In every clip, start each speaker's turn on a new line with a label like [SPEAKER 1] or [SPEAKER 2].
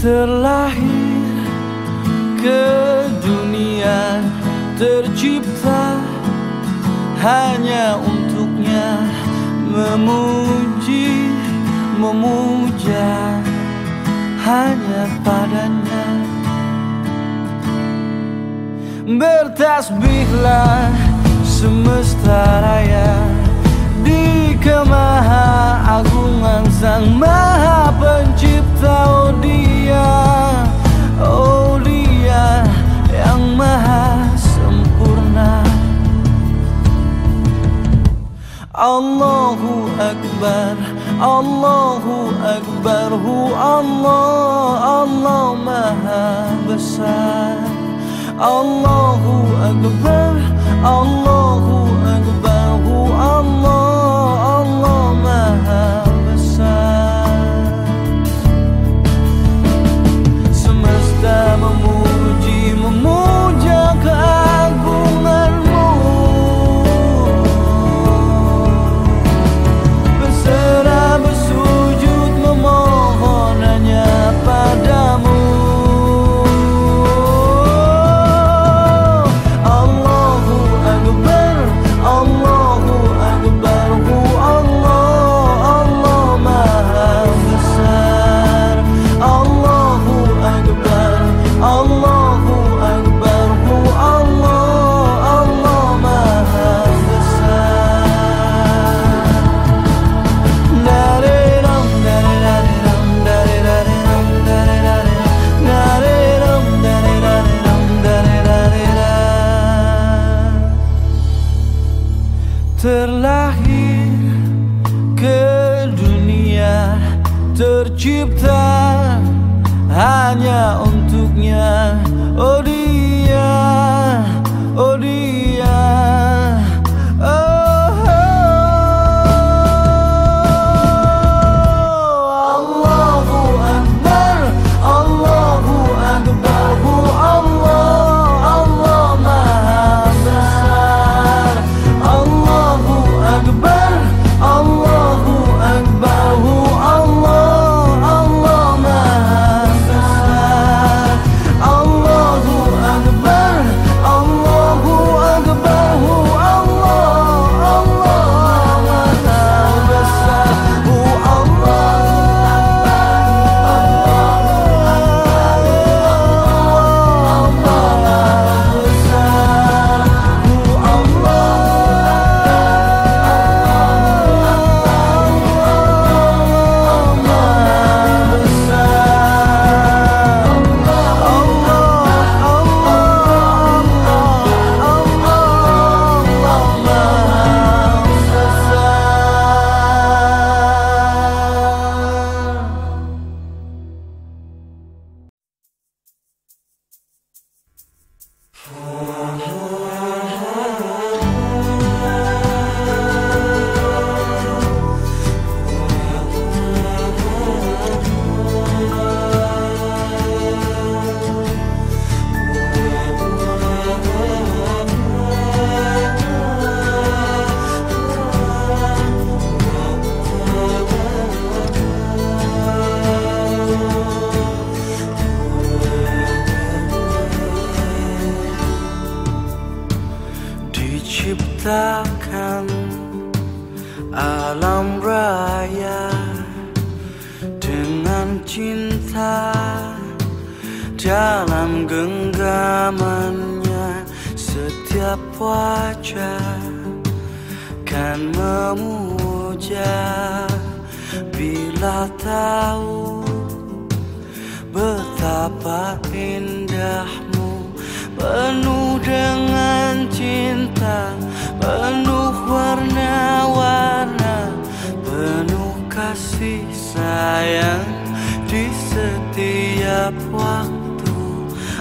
[SPEAKER 1] terlahir ke dunia tercipta hanya untuknya memuji memuja hanya padanya. Bertasbihlah semesta raya di kemaha agungan sang maha pencipta oh dia Oh Allahu Akbar Allahu Akbar Hu Allah Allah Maha Besar. Allahu Akbar Allahu Akbar Hu Allah Allah Maha Besar. kita membuat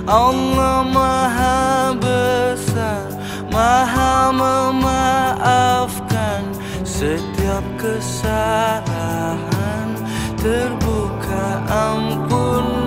[SPEAKER 1] Allah maha besar maha memaafkan setiap kesalahan. Terbuka ampunmu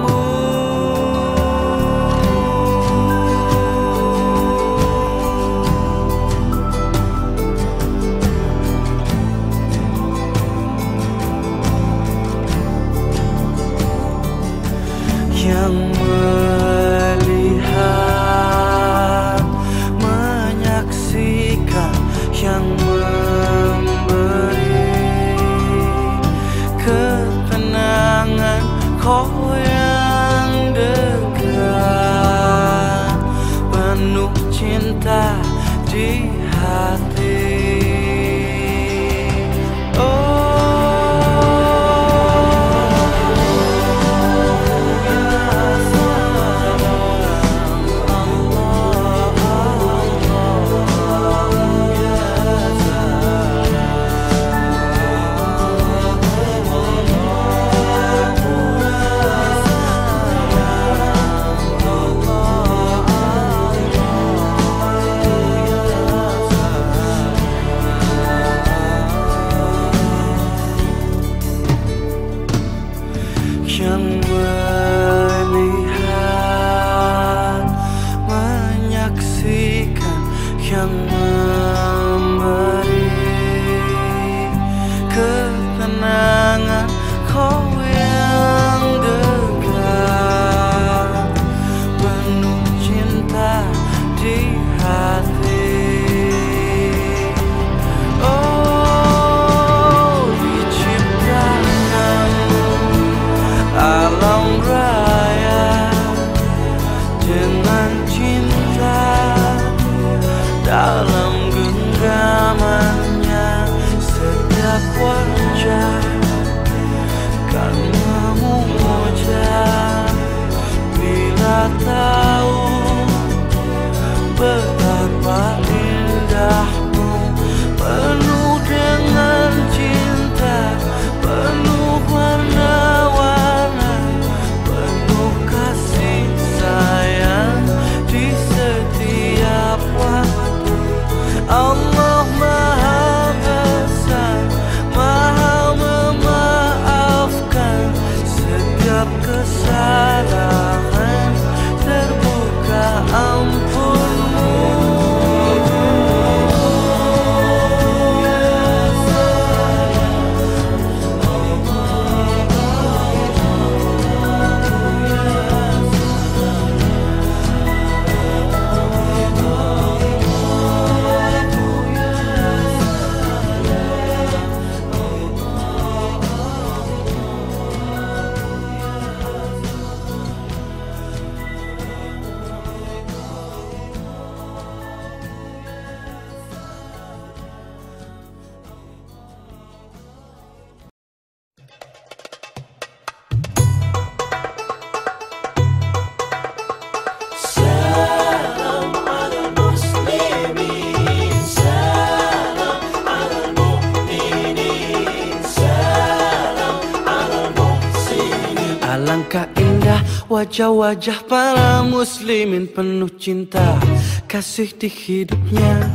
[SPEAKER 1] wajah-wajah para muslimin penuh cinta kasih di hidupnya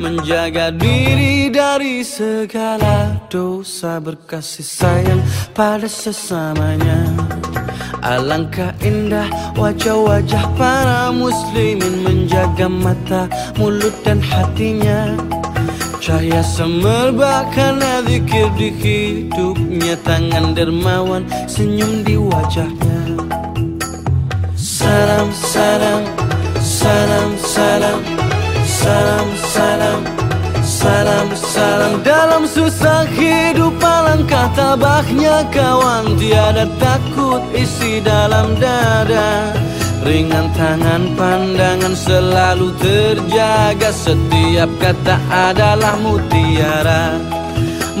[SPEAKER 1] Menjaga diri dari segala dosa berkasih sayang pada sesamanya. Alangkah indah wajah-wajah para muslimin Menjaga mata, mulut dan hatinya. Cahaya semerbak karena zikir di hidupnya Tangan dermawan senyum di wajahnya Salam, salam, salam, salam Salam, salam, salam, salam. Dalam susah hidup alangkah tabahnya kawan. Tiada takut isi dalam dada. Ringan tangan pandangan selalu terjaga. Setiap kata adalah mutiara.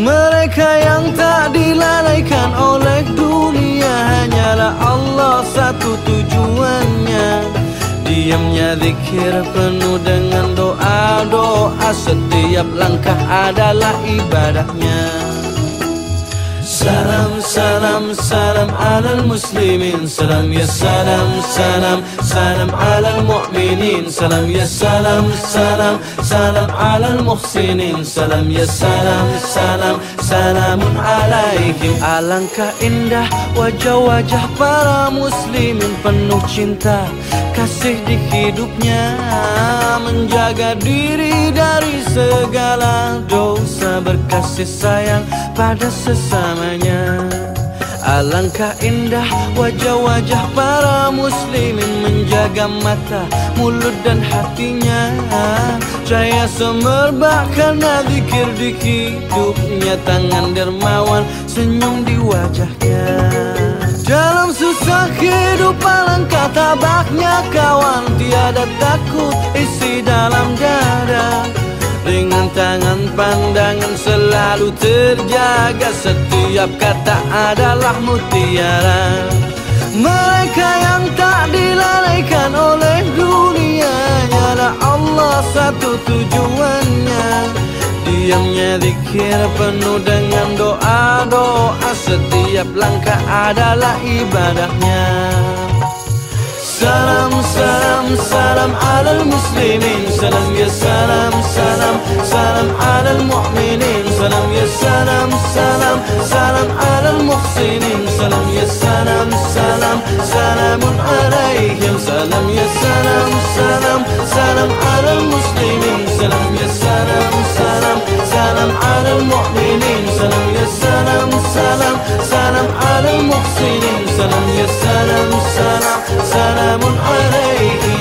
[SPEAKER 1] Mereka yang tak dilalaikan oleh dunia tujuannya. Diamnya zikir penuh dengan doa-doa. Setiap langkah adalah ibadahnya Salam, salam, salam alal muslimin. Salam ya salam, salam, salam alal mu'minin. Salam ya salam, salam, salam alal muhsinin. Salam ya salam, salam, salamun alaihim Alangkah indah wajah-wajah para muslimin Penuh cinta, kasih di hidupnya Menjaga diri dari segala dosa Berkasih sayang pada sesamanya. Alangkah indah wajah-wajah para muslimin Menjaga mata, mulut dan hatinya. Cahaya semerbak karena zikir di hidupnya Tangan dermawan senyum di wajahnya Dalam susah hidup alangkah tabaknya kawan Tiada takut isi dalam dada. Dengan tangan pandangan selalu terjaga Setiap kata adalah mutiara. Mereka yang tak dilalaikan oleh dunia Hanyalah Allah satu tujuannya Diamnya zikir penuh dengan doa-doa. Setiap langkah adalah ibadahnya. Salam, salam, salam alal muslimin. Salam ya salam, salam, salam alal mu'minin Salam ya salam, salam, salam alal muhsinin Salam ya salam, salam, salamun alaihim Salam ya salam, salam, salam alal muslimin Salam ya salam, salam, salam alal mu'minin Salam ya salam, salam, salam alal muhsinin Salam ya salam, salam, salamun alaihim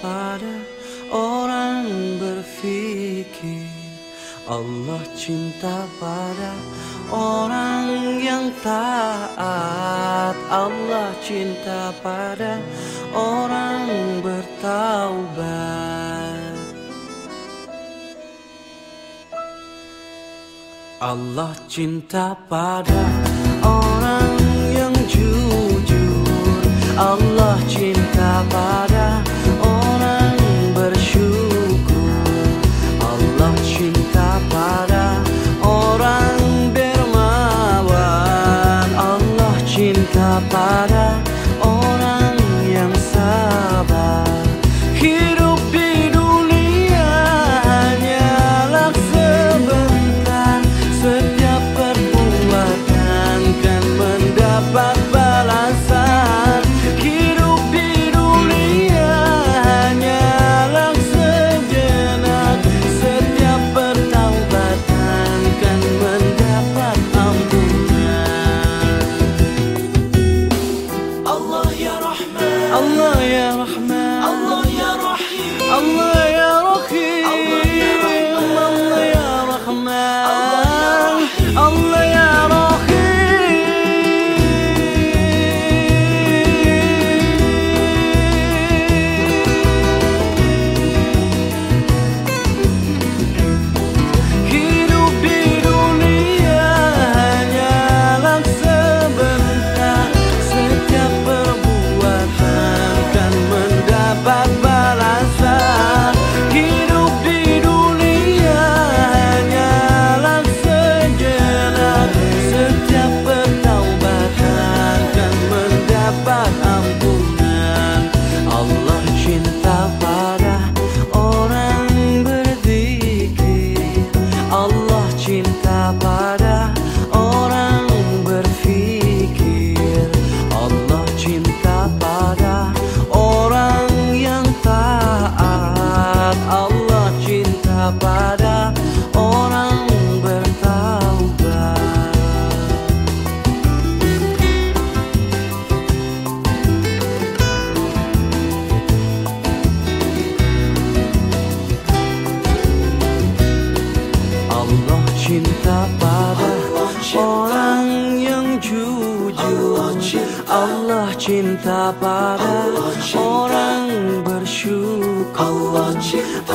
[SPEAKER 1] pada orang berfikir. Allah cinta pada orang yang taat. Allah cinta pada orang bertaubat. Allah cinta pada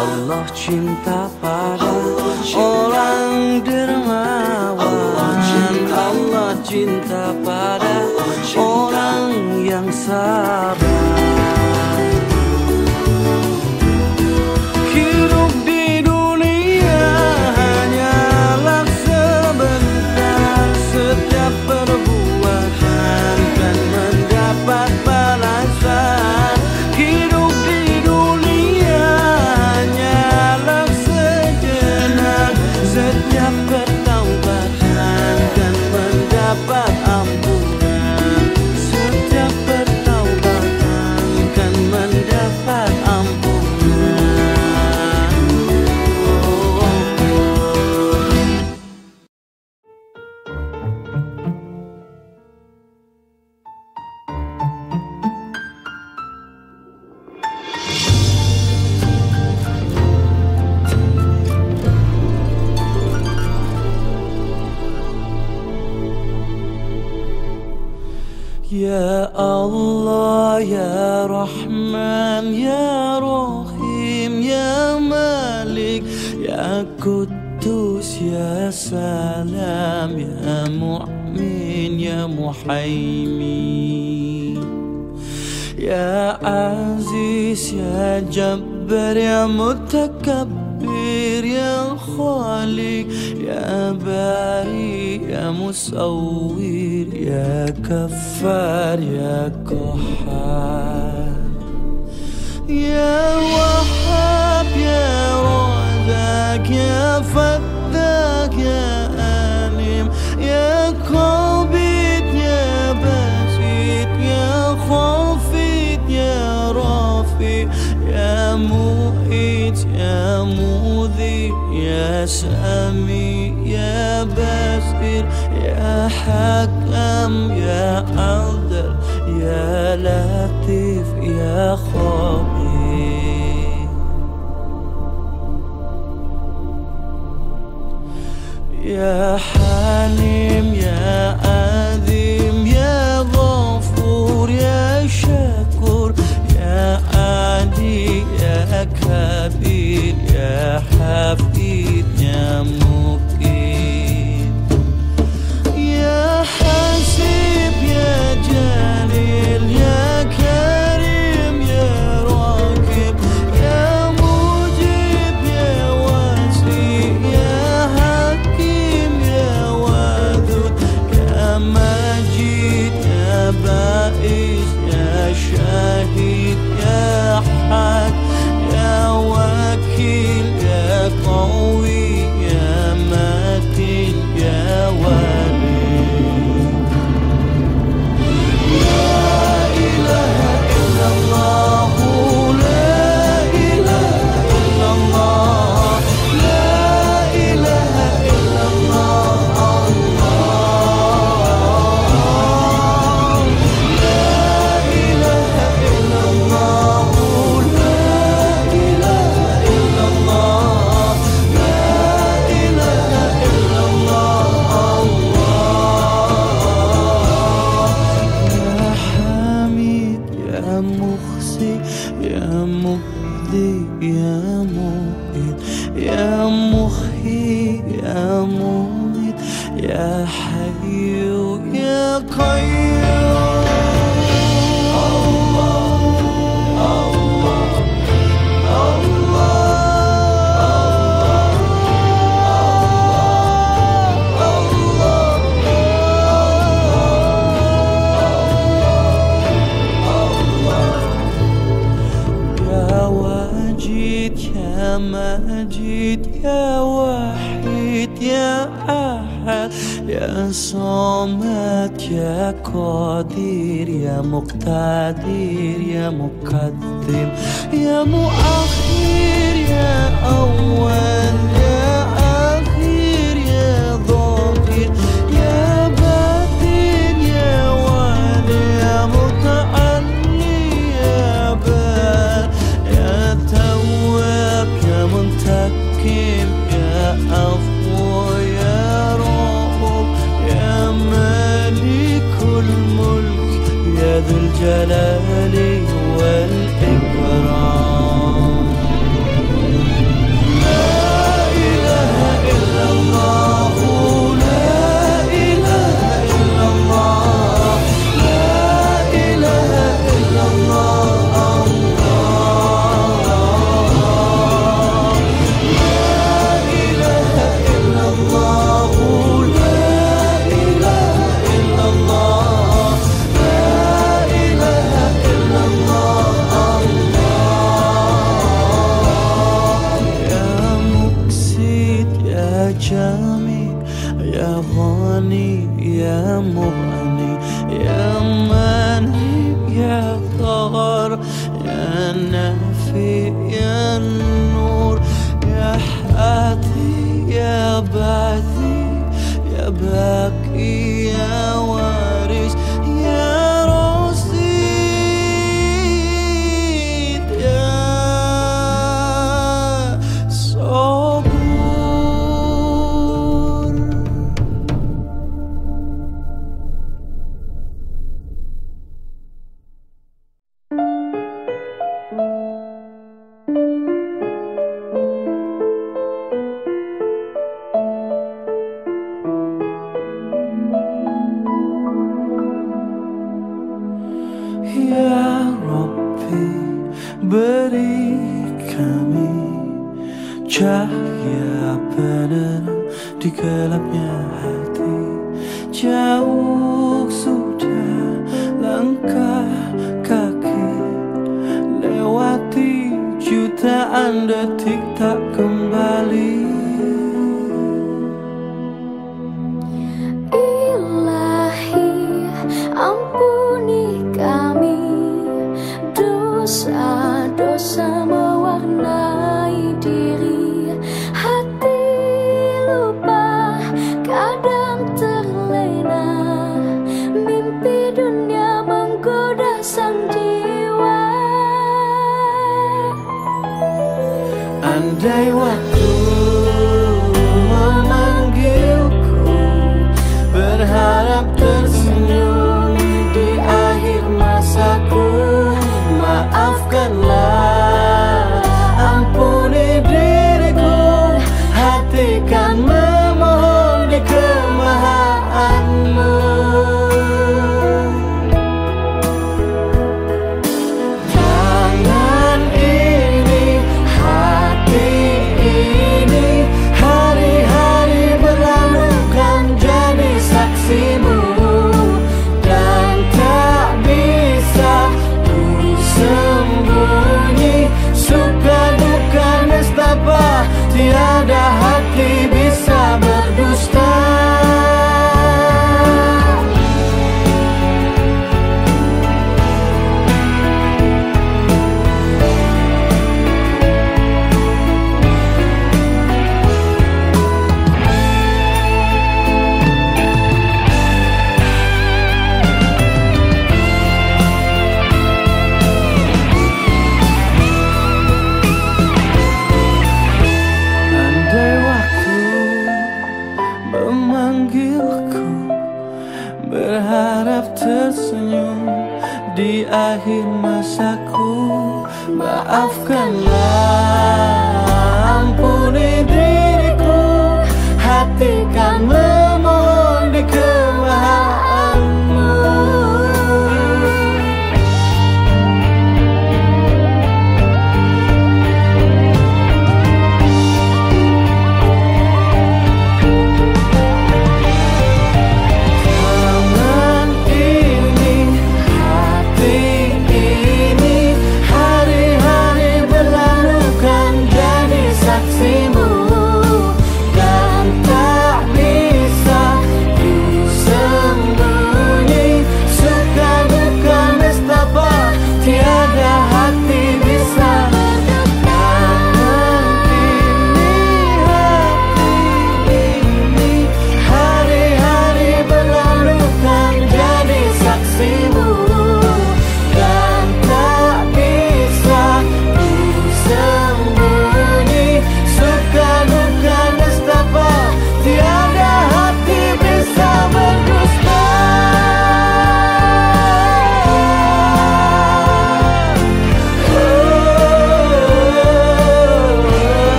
[SPEAKER 1] Allah cinta pada orang dermawan. Allah cinta, pada orang yang sabar.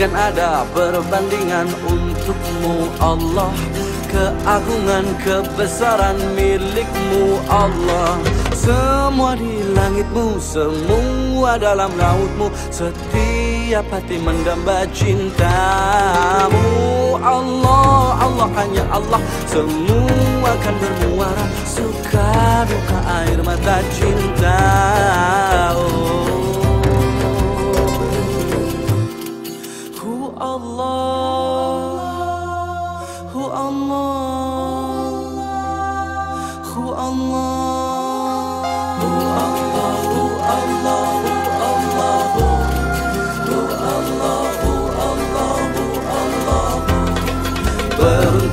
[SPEAKER 1] Takkan ada perbandingan untukmu Allah. Keagungan kebesaran milikmu Allah. Semua di langitmu, semua dalam lautmu. Setiap hati mendamba cintamu. Allah, Allah hanya Allah. Semua akan bermuara. Suka duka air mata cinta oh.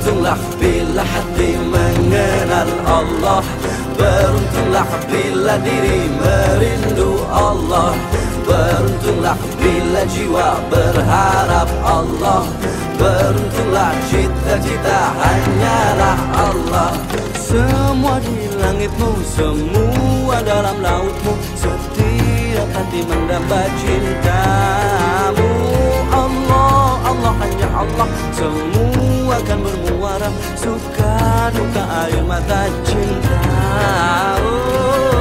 [SPEAKER 1] Beruntunglah bila hati mengenal Allah. Beruntunglah bila diri merindu Allah. Beruntunglah bila jiwa berharap Allah. Beruntunglah cita-cita hanyalah Allah. Semua di langitmu, semua dalam lautmu Setiap hati mendamba cintamu. Allah, Allah hanya Allah. Semua akan bermuara Suka duka air mata cinta. Allahu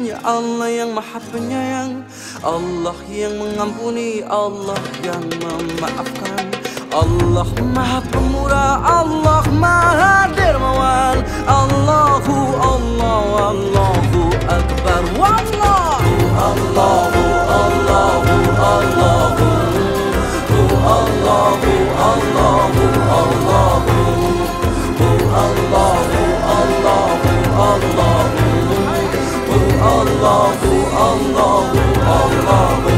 [SPEAKER 1] Hanya Allah yang maha penyayang. Allah yang mengampuni Allah yang memaafkan. Allah maha pemurah Allah maha dermawan. Allahu Allah Allahu Akbar. Wallahu Allahu Allahu Allahu. Allahu Allahu Allahu. Allahu Allahu Allahu Allahu Allahu Allahu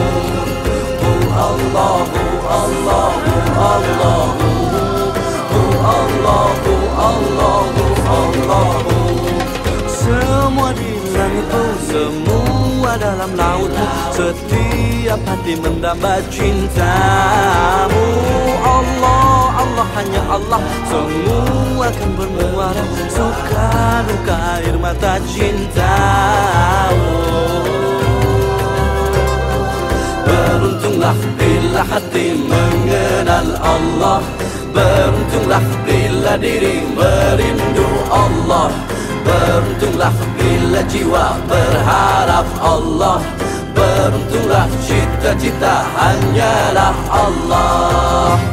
[SPEAKER 1] Bu Allahu Allahu Allahu Bu Allahu Allahu Allahu di langitku. Semua dalam lautmu Setiap hati mendamba cintamu. Allah, Allah hanya Allah. Semua akan bermuara Suka duka air mata cintamu. Beruntunglah bila hati mengenal Allah. Beruntunglah bila diri merindu Allah. Beruntunglah bila jiwa berharap Allah. Beruntunglah cita-cita hanyalah Allah.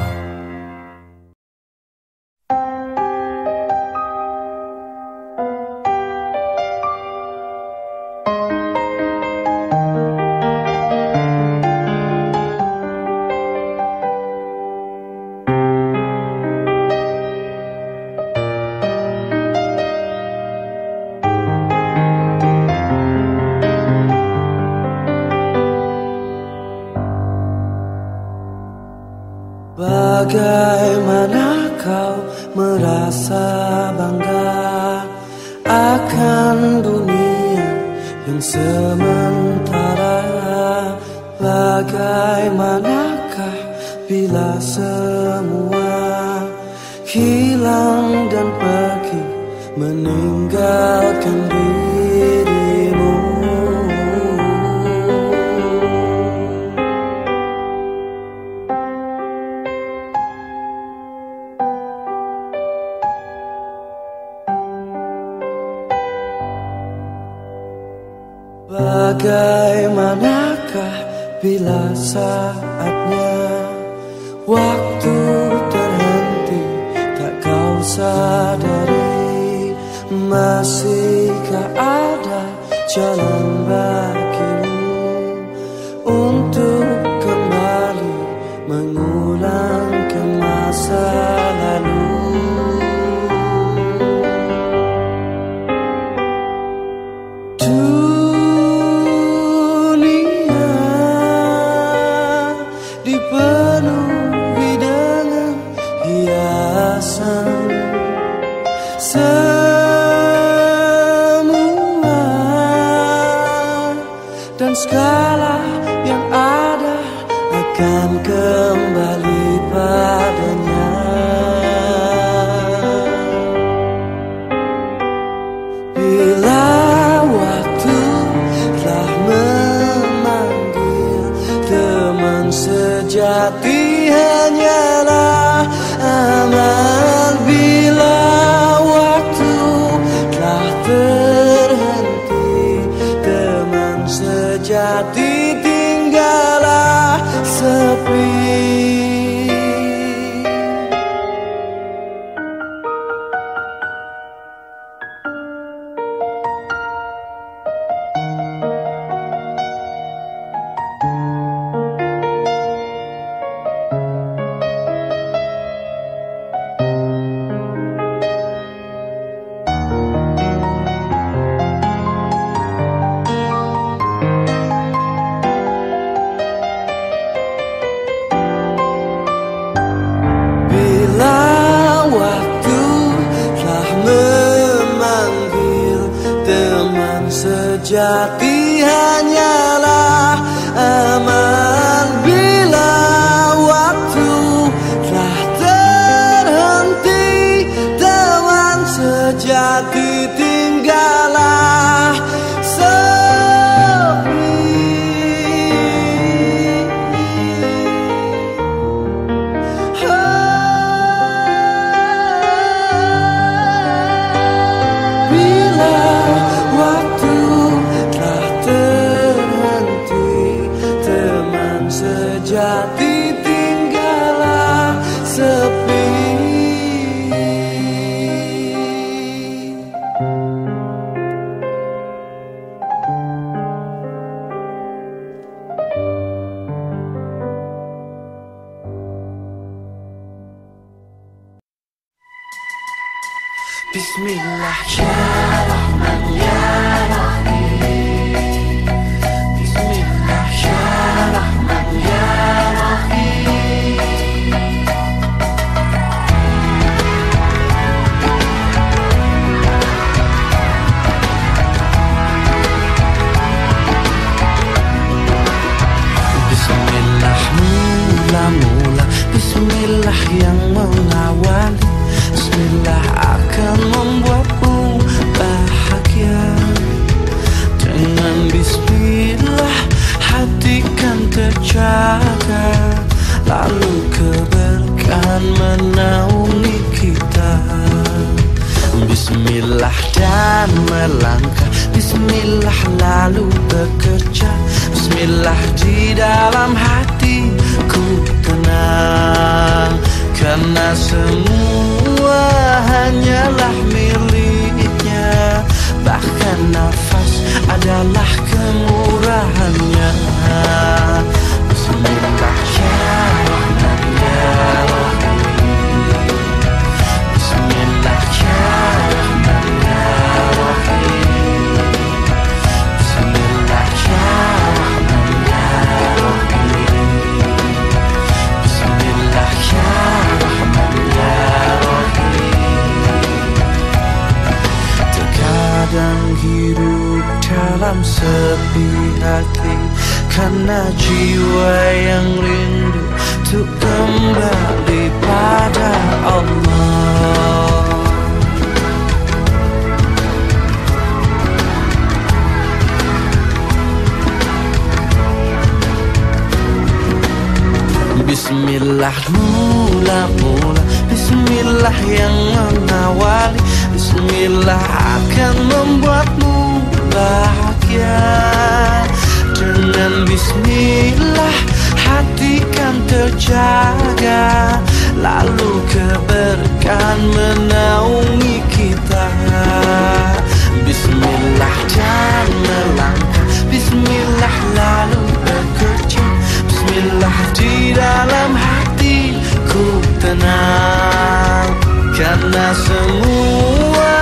[SPEAKER 1] tenang Karena semua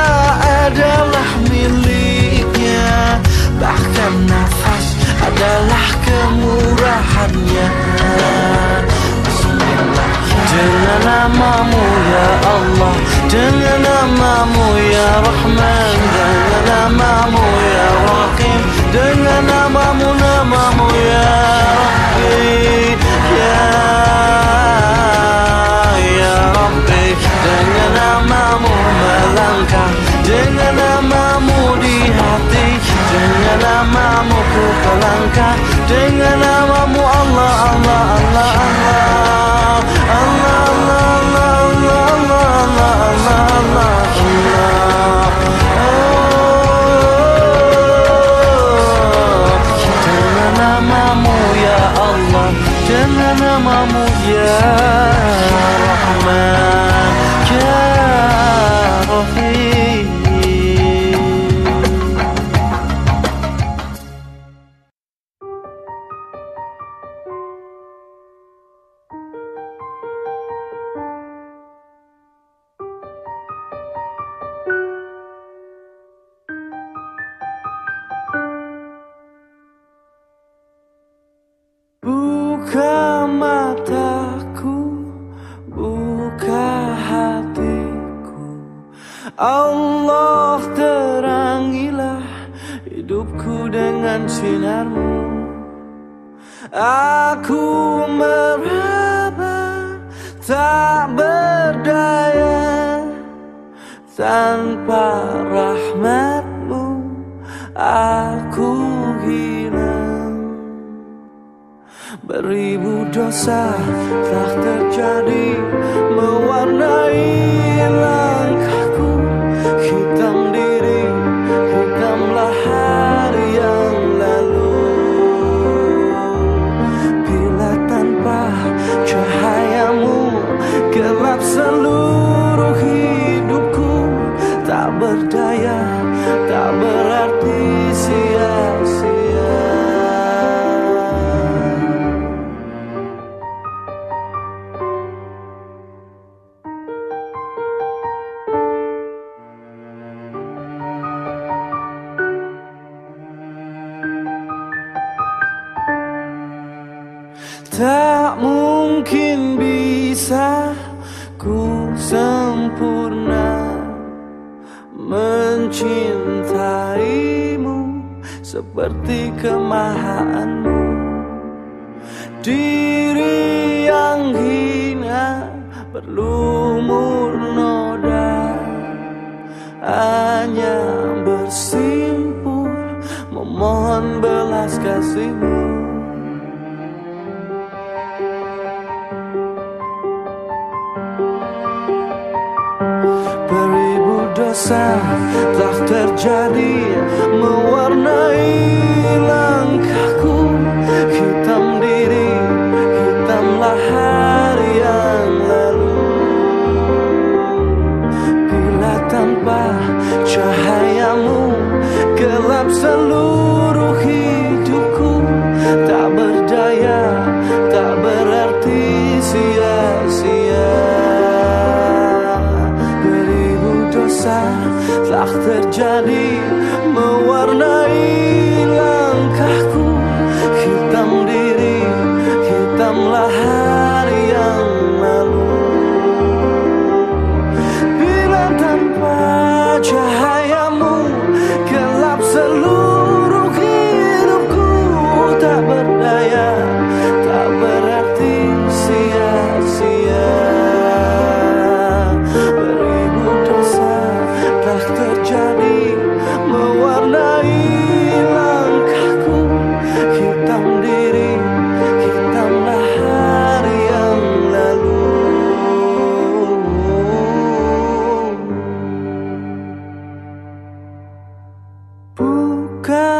[SPEAKER 1] adalah miliknya. Bahkan nafas adalah kemurahannya. Bismillah Dengan namamu ya Allah. Dengan namamu ya Rahman. Dengan namamu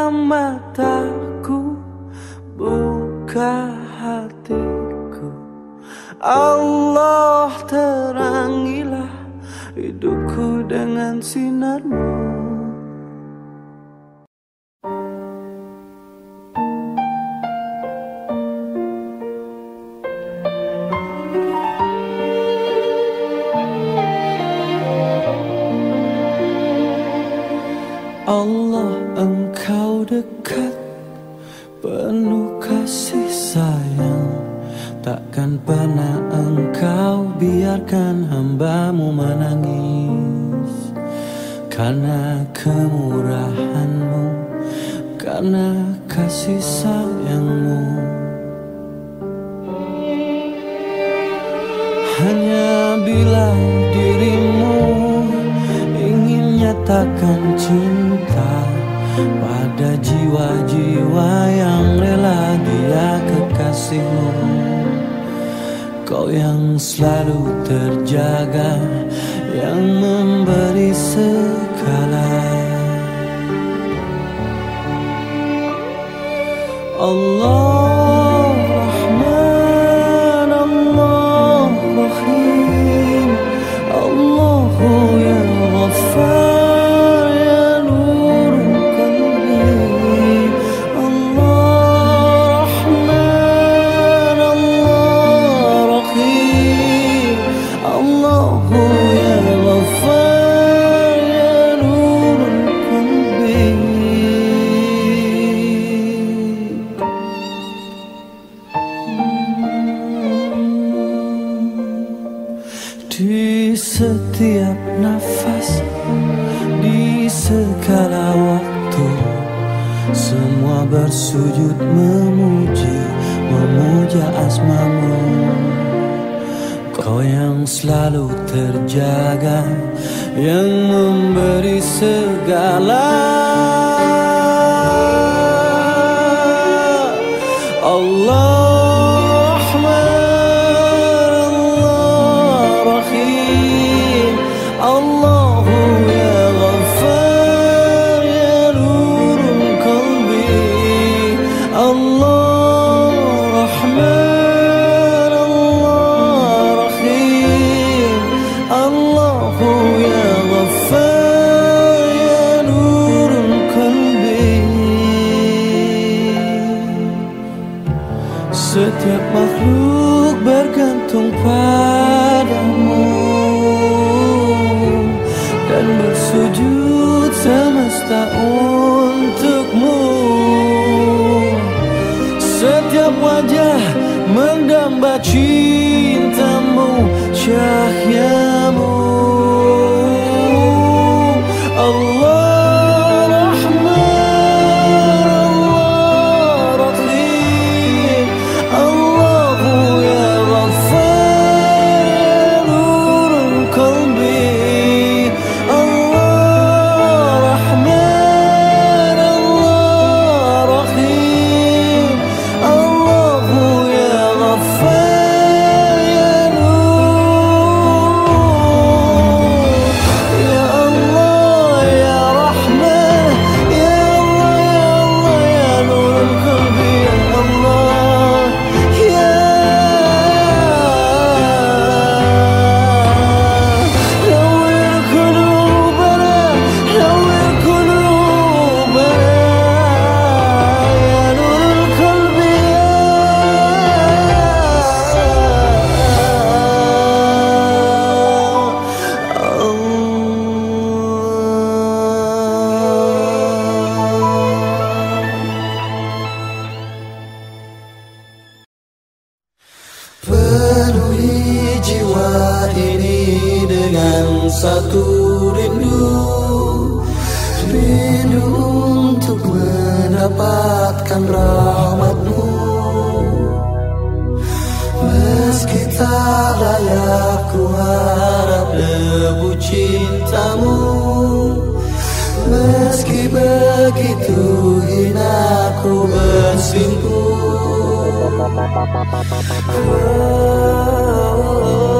[SPEAKER 1] Mataku, buka hatiku. Allah terangilah hidupku dengan sinarmu
[SPEAKER 2] Meski begitu hina ku bersimpu.
[SPEAKER 1] Cukup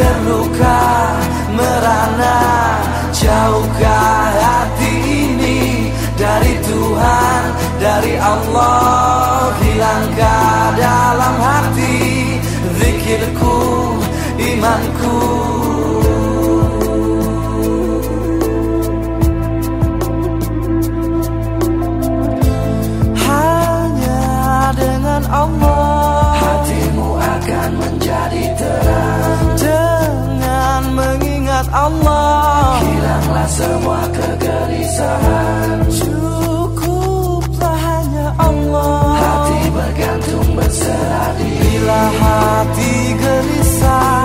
[SPEAKER 1] terluka merana Jauhkah hati ini dari Tuhan, dari Allah. Hilangkah dalam hati zikirku, imanku. Allah. Hilanglah semua kegelisahan. Cukuplah hanya Allah. Hati bergantung berserah diri. Bila hati gelisah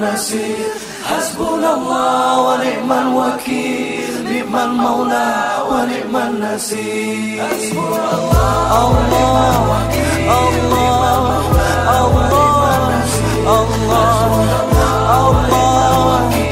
[SPEAKER 1] النصير. حسبنا الله ونعم الوكيل. نعم المولى ونعم النسير الله. نعم نعم الله. الله الله الله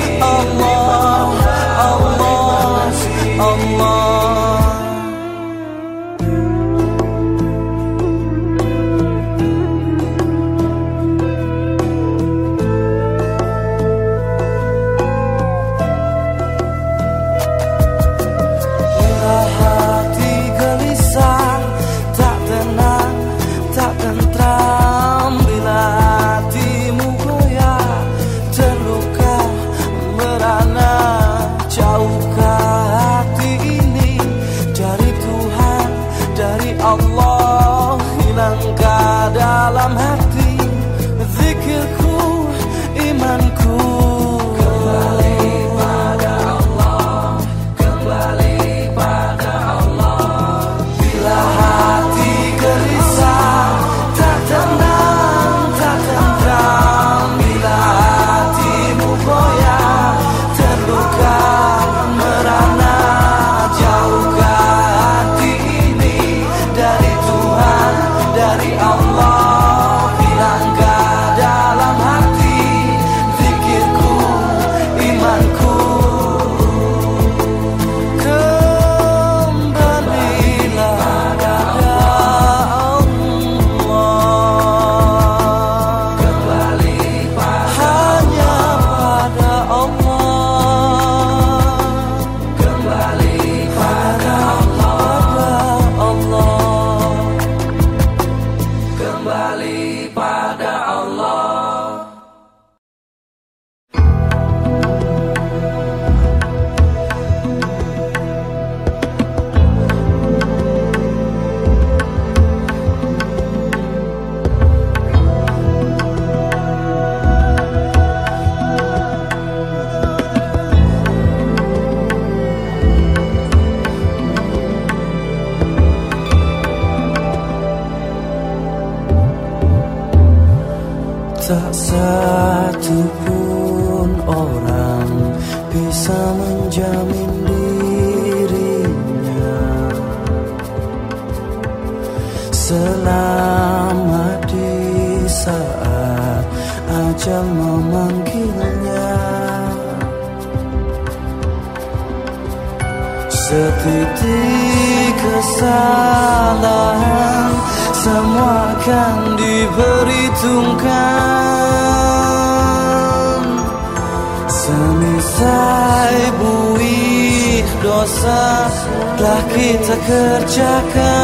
[SPEAKER 1] kerjakan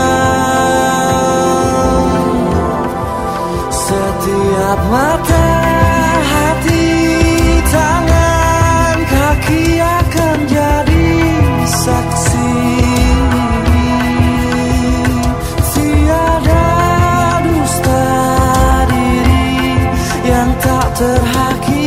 [SPEAKER 1] setiap mata hati tangan kaki akan jadi saksi. Tiada dusta diri yang tak terhakimi.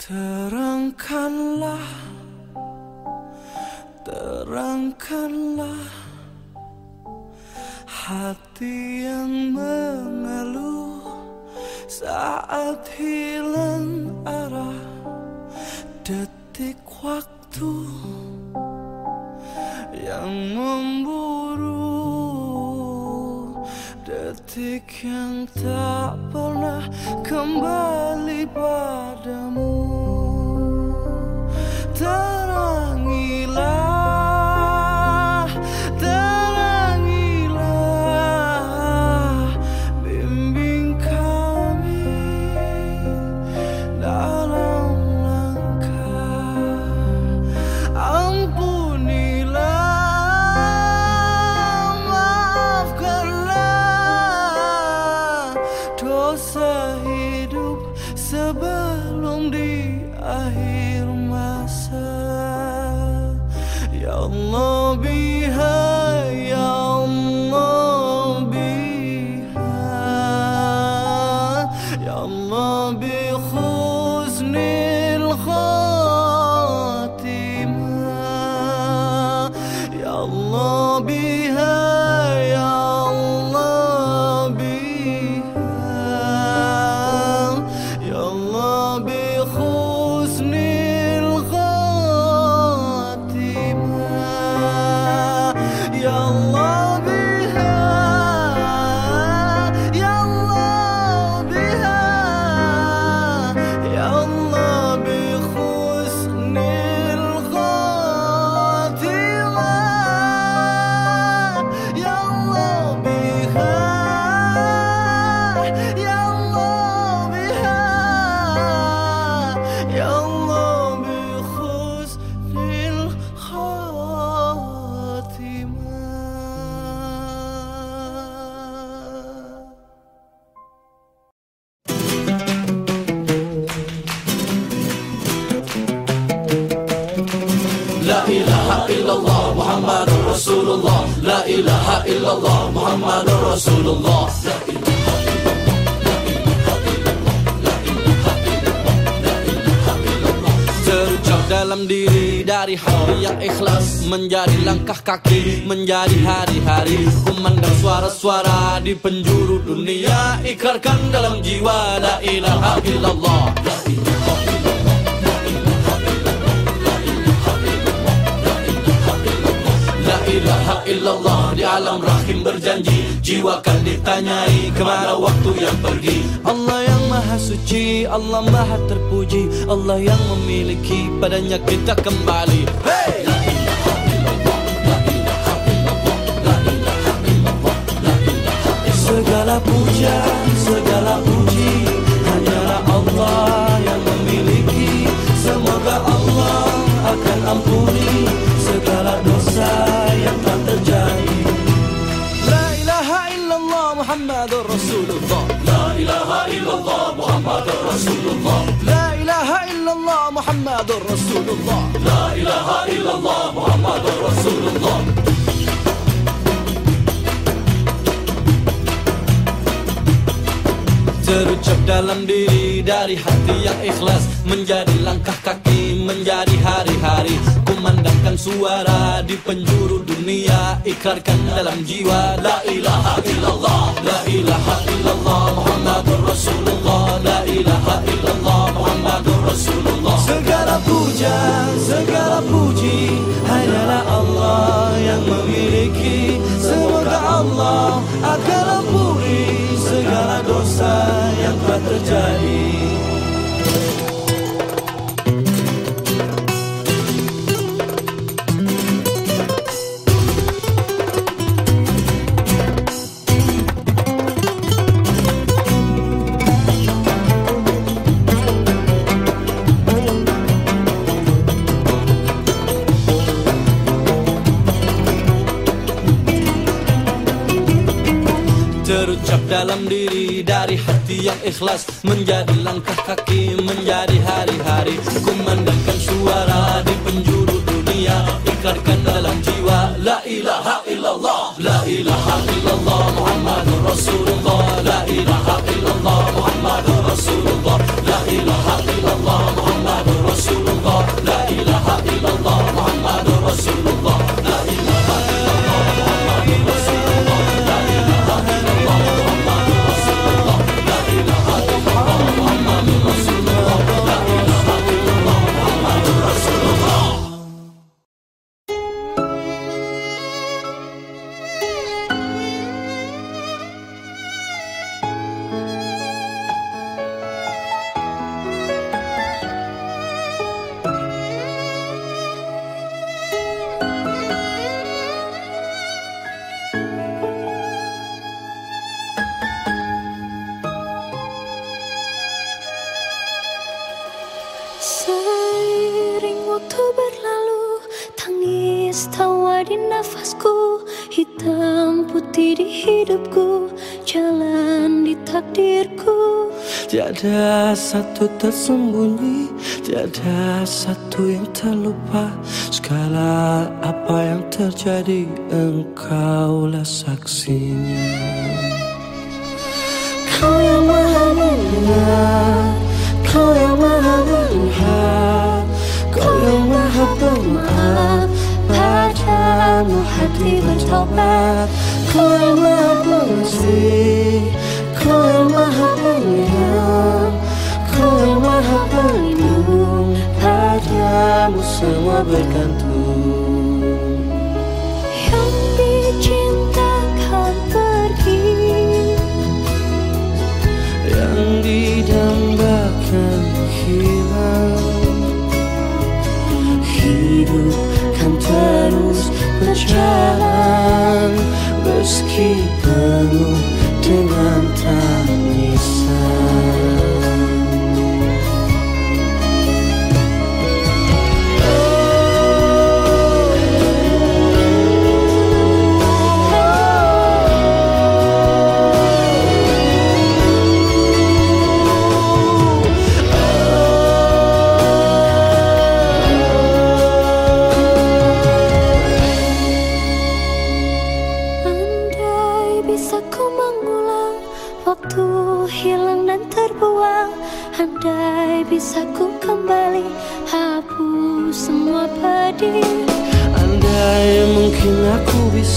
[SPEAKER 1] Terangkanlah, terangkanlah hati yang mengeluh saat hilang arah detik waktu yang memburu. Detik yang tak pernah kembali padamu.
[SPEAKER 3] محمد رسول الله لا إله
[SPEAKER 1] Terucap dalam diri dari hati yang ikhlas Menjadi langkah kaki, menjadi hari-hari Kumandang suara-suara di penjuru dunia Ikarkan dalam jiwa La ilaha illallah ilaha illallah di alam rahim berjanji. Jiwa kan ditanyai kemana waktu yang pergi. Allah yang maha suci Allah maha terpuji. Allah yang memiliki padanya kita kembali. Hey! La ilaha Rasulullah. Terucap dalam diri dari hati yang ikhlas Menjadi langkah kaki, menjadi hari-hari Kumandangkan suara di penjuru dunia Ikrarkan dalam jiwa. La ilaha illallah La ilaha illallah Muhammadur Rasulullah. La ilaha illallah Muhammadur Rasulullah. Segala puja, segala puji Hanyalah Allah yang memiliki. Semoga Allah akan ampuni segala dosa yang telah terjadi Terucap dalam diri dari hati yang ikhlas Menjadi langkah kaki, menjadi hari-hari. Kumandangkan suara di penjuru dunia Ikrarkan dalam jiwa La ilaha illallah La ilaha illallah Muhammadur Rasulullah La ilaha illallah Muhammadur Rasulullah La ilaha illallah Muhammadur Rasulullah La ilaha illallah Muhammadur
[SPEAKER 3] Rasulullah
[SPEAKER 1] satu tersembunyi Tiada satu yang terlupa. Segala apa yang terjadi Engkaulah saksinya Kau yang maha mendengar Kau yang maha melihat Kau yang maha pemaaf
[SPEAKER 4] Padamu hati bertobat
[SPEAKER 1] Kau yang maha pengasih Kau yang maha penyayang Kau yang maha pelindung Padamu semua bergantung.
[SPEAKER 4] Yang dicintakan pergi
[SPEAKER 1] Yang didambakan hilang. Hidup kan terus berjalan Meski penuh dengan tangisan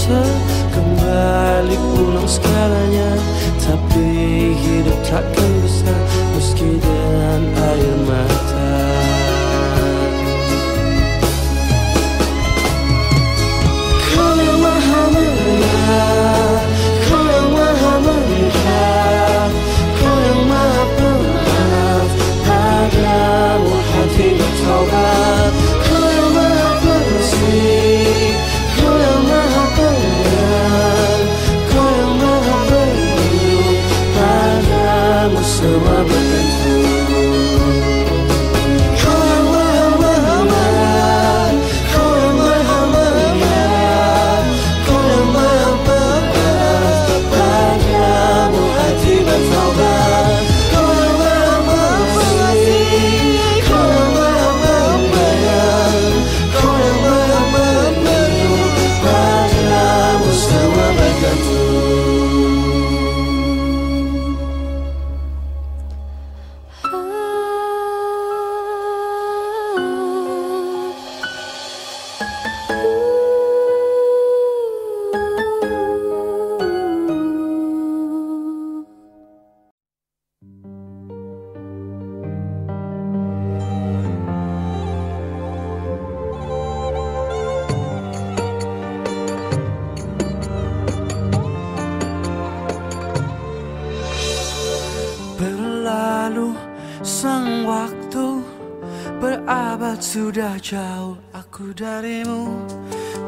[SPEAKER 4] bisa kembali
[SPEAKER 1] pulang segalanya. Tapi hidup takkan bisa meski dengan air mata. Yang maha mendengar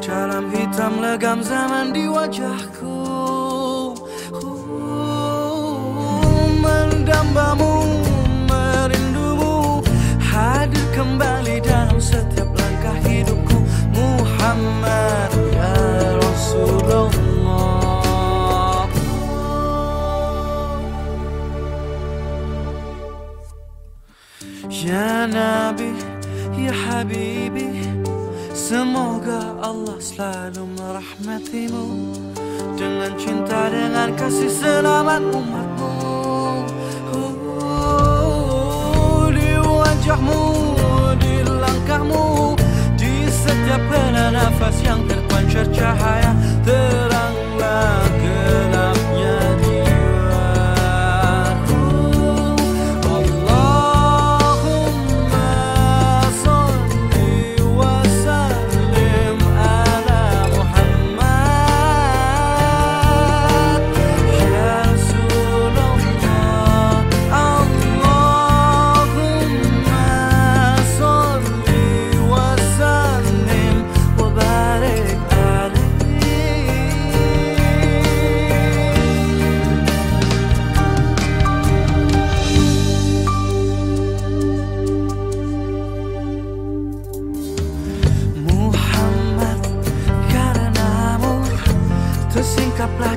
[SPEAKER 1] Dalam hitam legam zaman di wajahku. Mendambamu, merindumu Hadir kembali dalam setiap langkah hidupku. Muhammad ya Rasulullah. Ya Nabi, Ya Habibi Semoga Allah selalu merahmatimu. Dengan cinta, dengan kasih selamat umatmu. Di wajahmu, di langkahmu Di setiap kena nafas yang terpancar cahaya.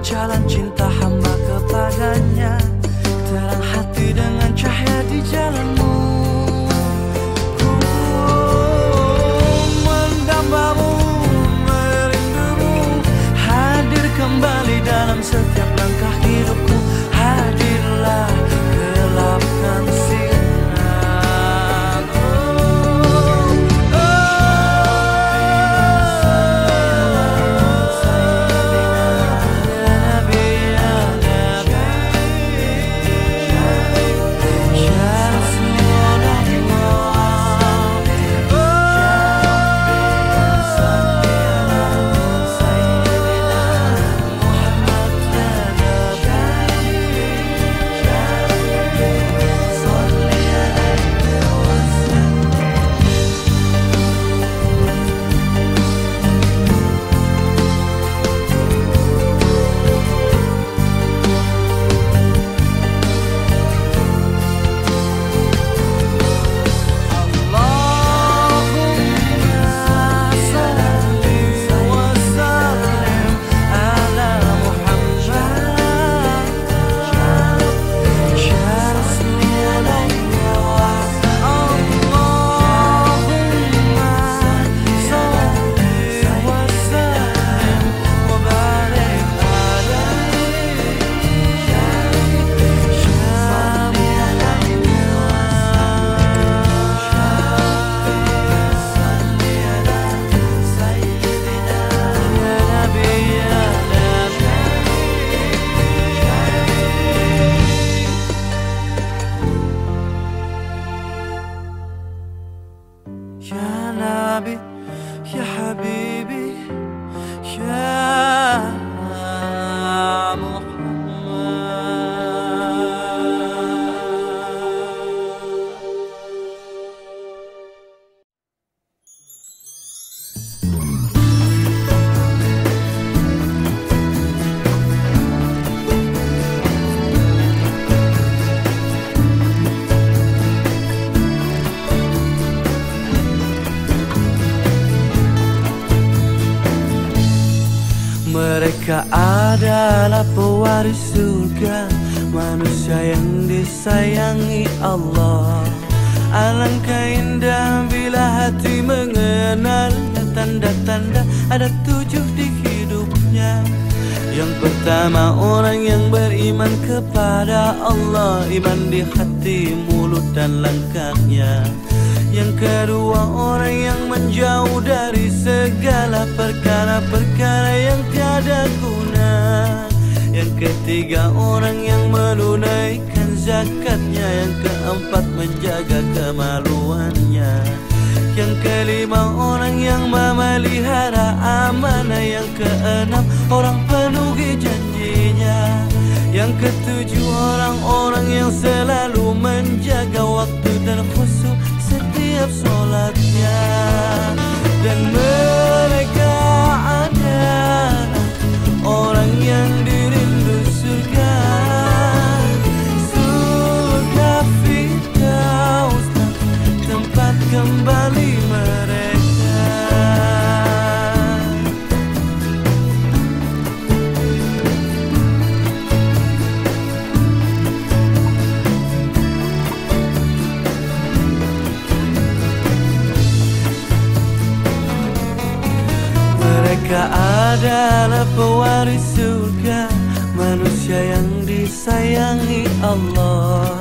[SPEAKER 1] Chala Iman di hati, mulut dan langkahnya. Yang kedua orang yang menjauh dari segala perkara-perkara yang tiada guna. Yang ketiga orang yang menunaikan zakatnya. Yang keempat menjaga kemaluannya. Yang kelima orang yang memelihara amanah. Yang keenam orang penuhi janjinya Yang ketujuh orang-orang yang selalu menjaga waktu dan khusyuk setiap sholatnya. Dan mereka adalah orang Mereka adalah pewaris surga Manusia yang disayangi Allah.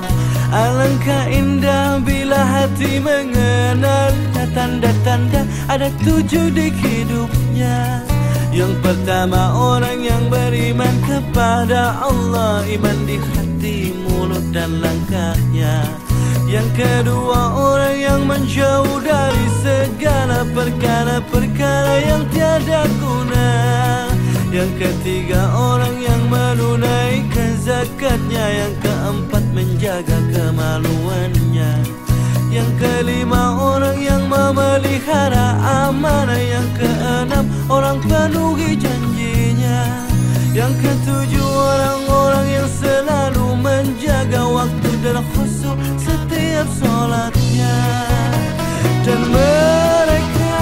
[SPEAKER 1] Alangkah indah bila hati mengenal Tanda-tanda ada tujuh di hidupnya. Yang pertama orang yang beriman kepada Allah Iman di hati, mulut dan langkahnya Yang kedua orang yang menjauh dari segala perkara-perkara yang tiada guna. Yang ketiga orang yang menunaikan zakatnya. Yang keempat menjaga kemaluannya. Yang kelima orang yang memelihara amanah. Yang keenam orang penuhi janjinya. Yang ketujuh orang-orang yang selalu menjaga waktu dan khusyuk setiap sholatnya. Dan mereka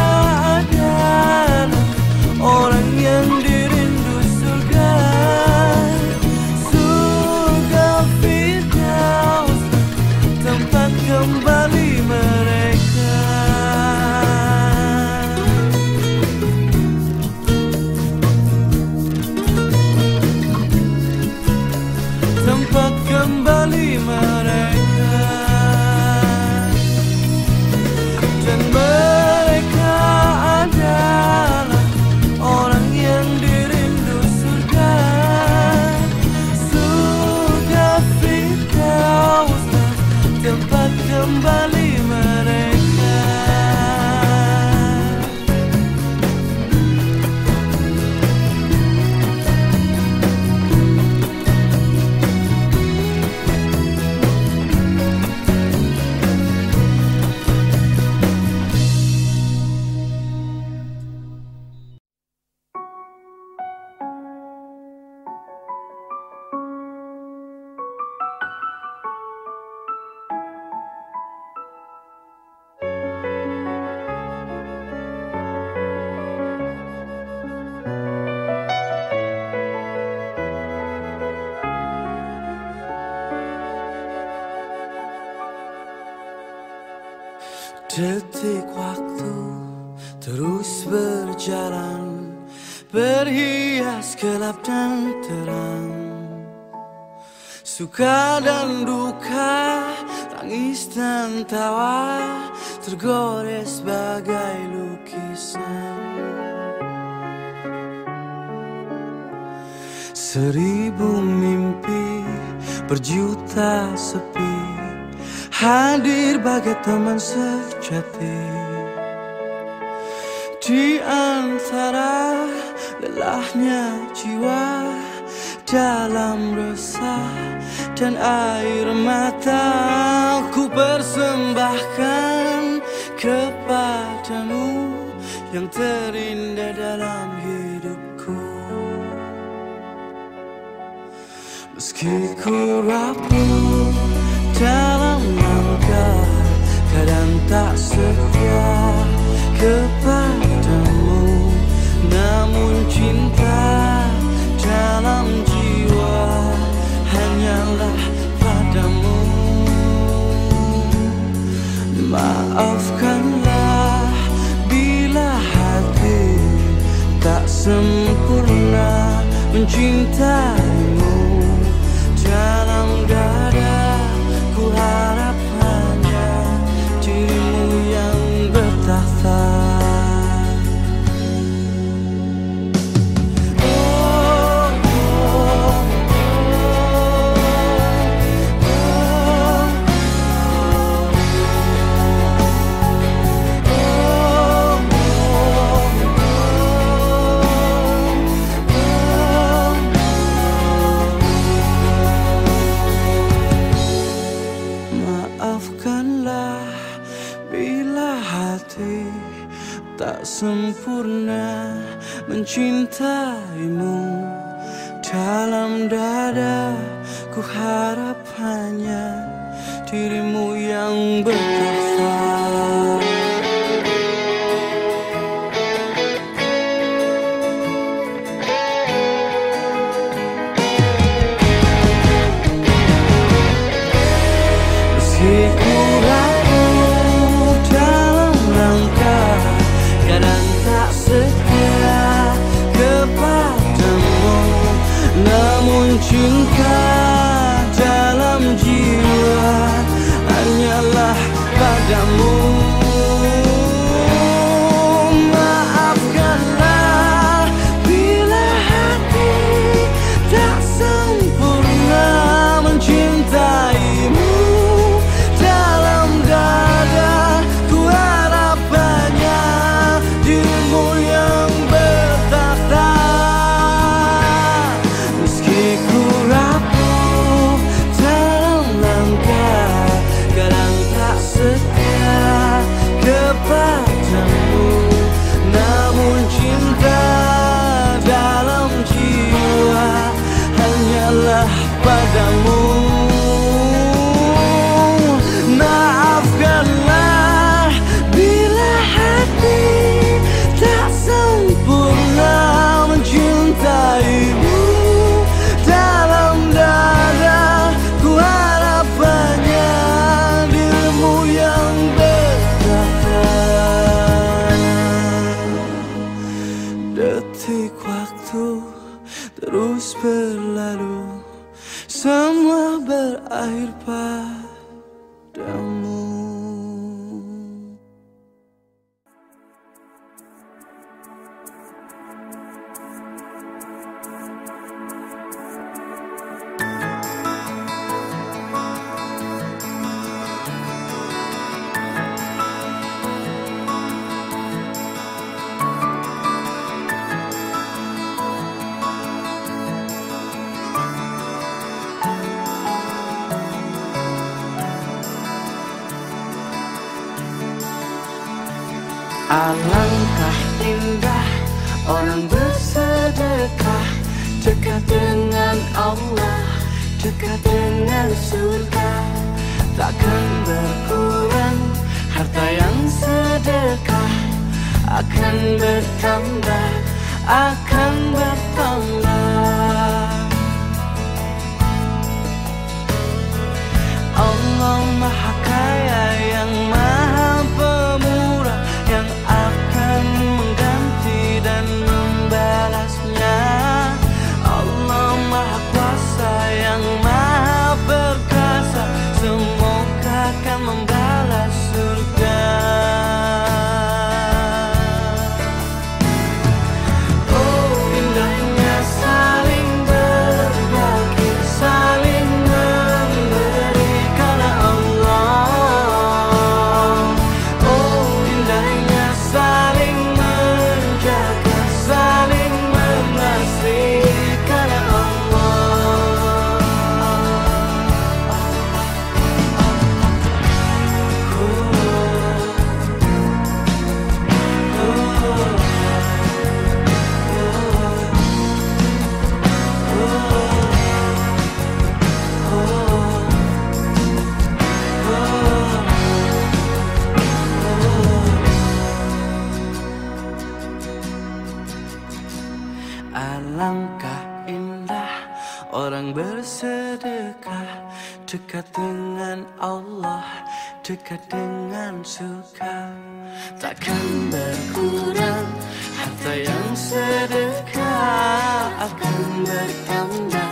[SPEAKER 1] adalah orang Suka dan duka, tangis dan tawa Tergores bagai lukisan. Seribu mimpi berjuta sepi Hadir bagai teman sejati. Di antara lelahnya jiwa Dalam resah dan air mata Ku persembahkan kepadamu Yang terindah dalam hidupku. Meski ku rapuh dalam langkah Kadang tak setia kepadamu. Namun cinta dalam jiwa Hanyalah padamu. Maafkanlah bila hati tak sempurna mencintaimu. Dalam dada ku harap hanya dirimu yang bertahta dekat dengan suka Takkan berkurang harta yang sedekah. Akan bertambah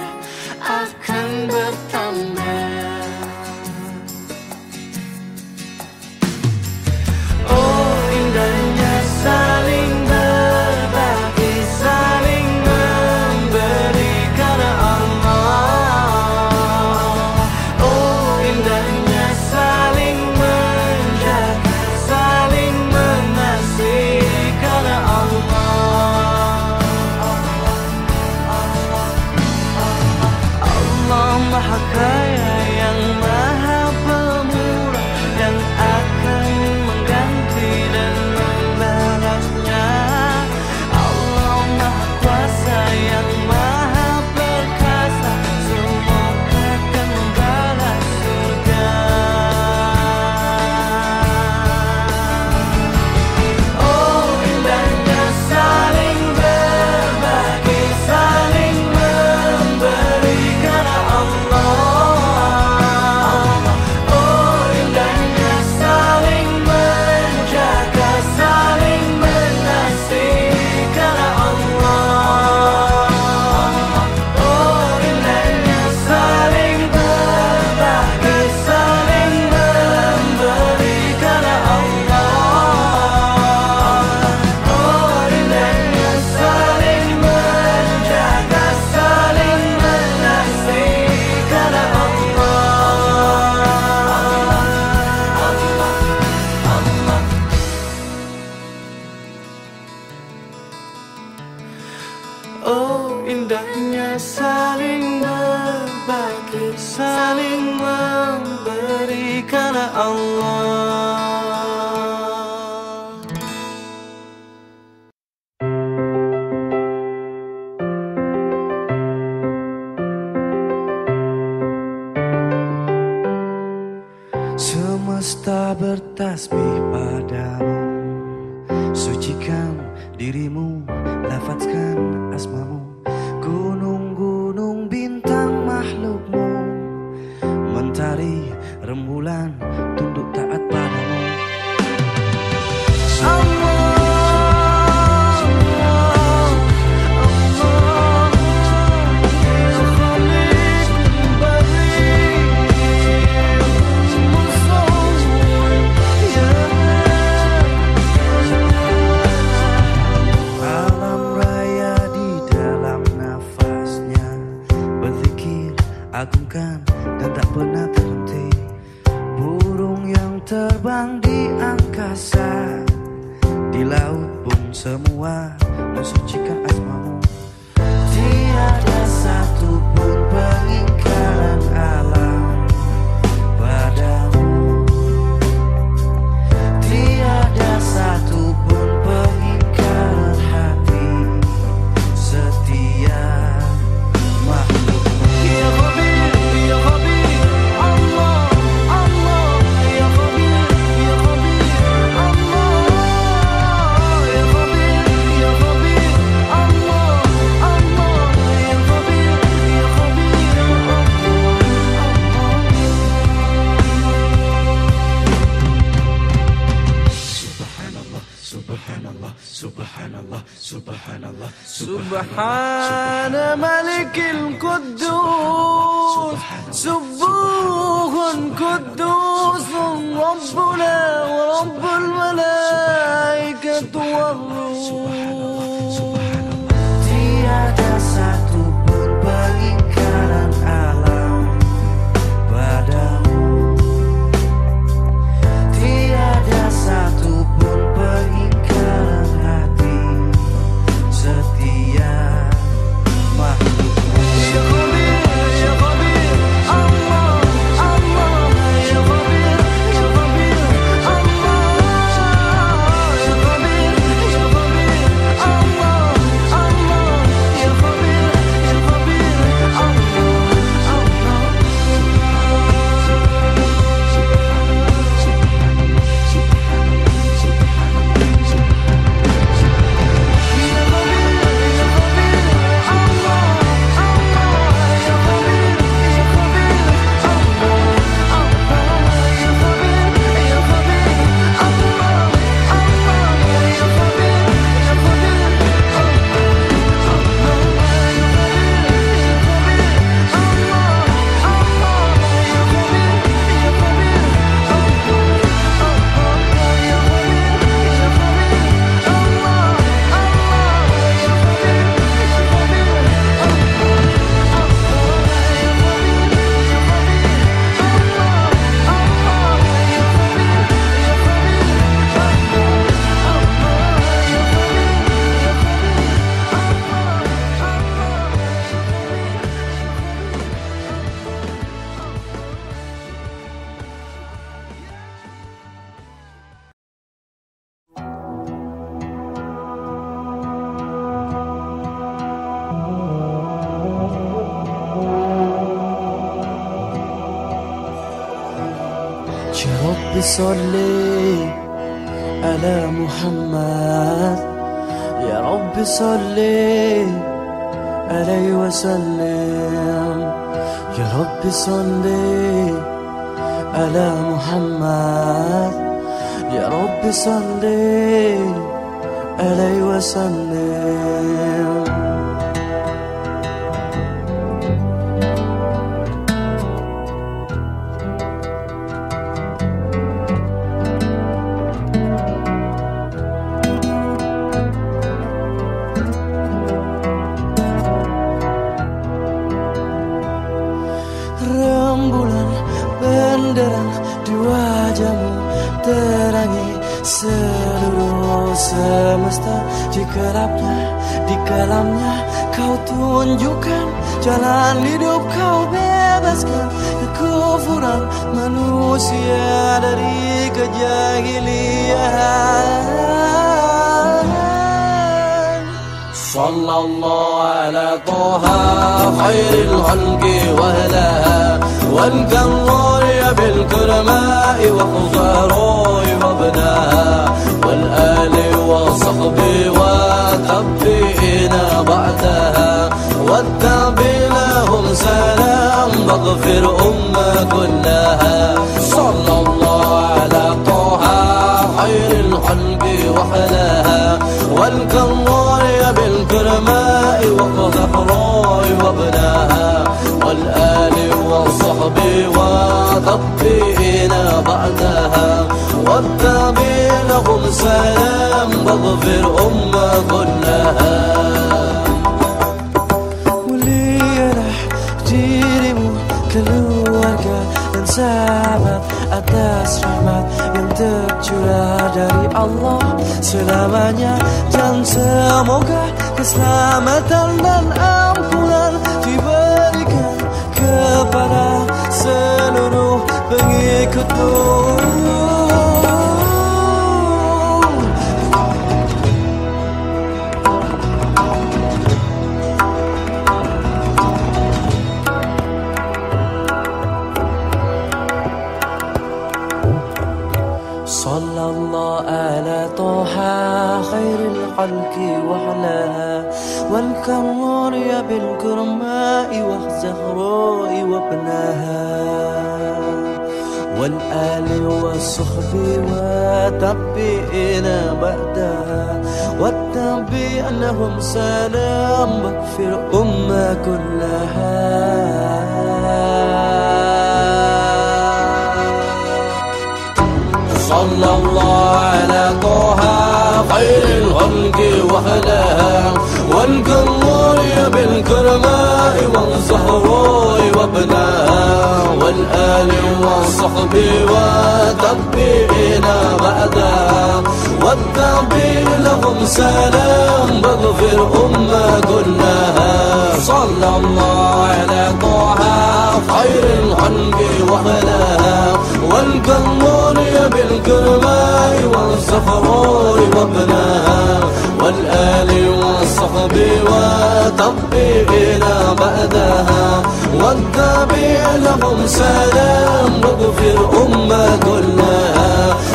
[SPEAKER 1] خير الحنق وحلاها والقنونية بالقرباء والصفرور وابناها والآل والصحب وطبي إلى بعدها والتابع لهم سلام واغفر أمة كلها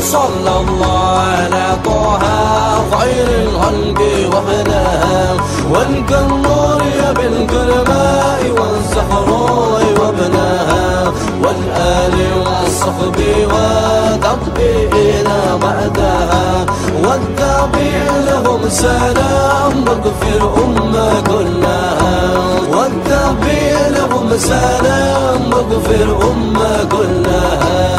[SPEAKER 5] صلى الله على طه خير الخلق
[SPEAKER 1] وحدها وانك النور يا بنت والزهراء وابناها والآل والصحب وتطبيقنا بعدها والتابع لهم سلام واغفر أمة كلها والتابع لهم سلام واغفر أمة كلها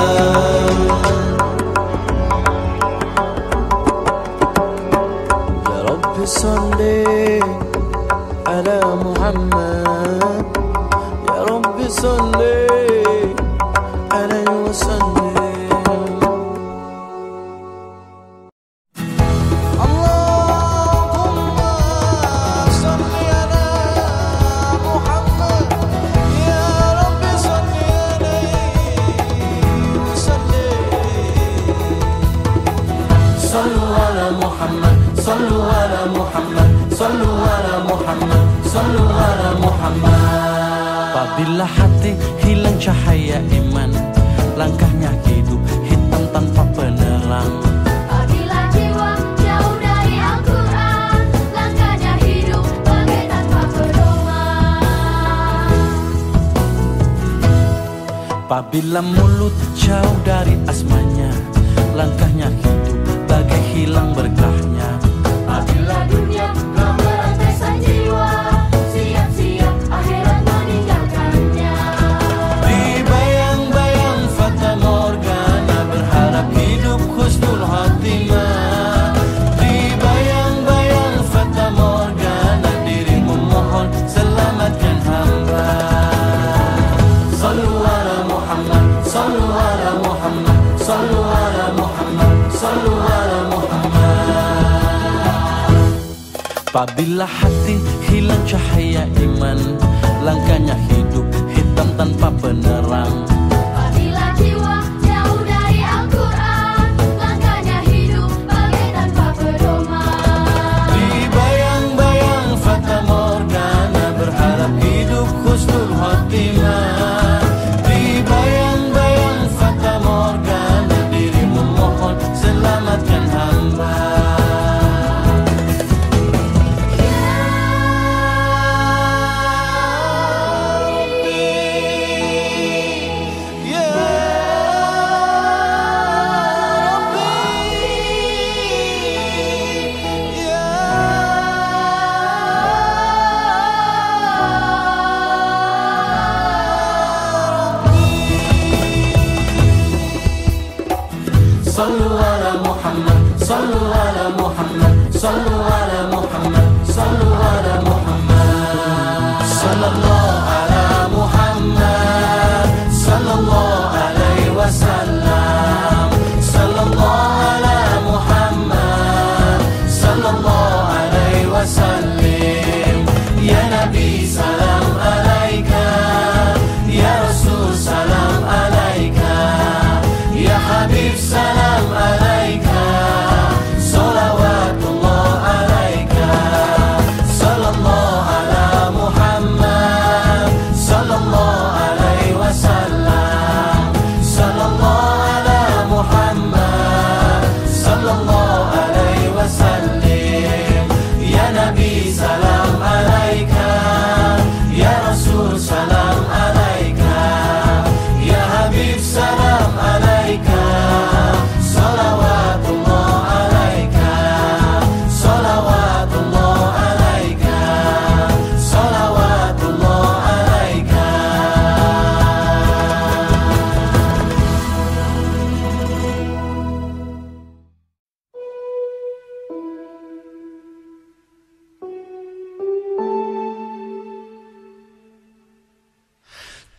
[SPEAKER 1] Sunday, Adam Muhammad.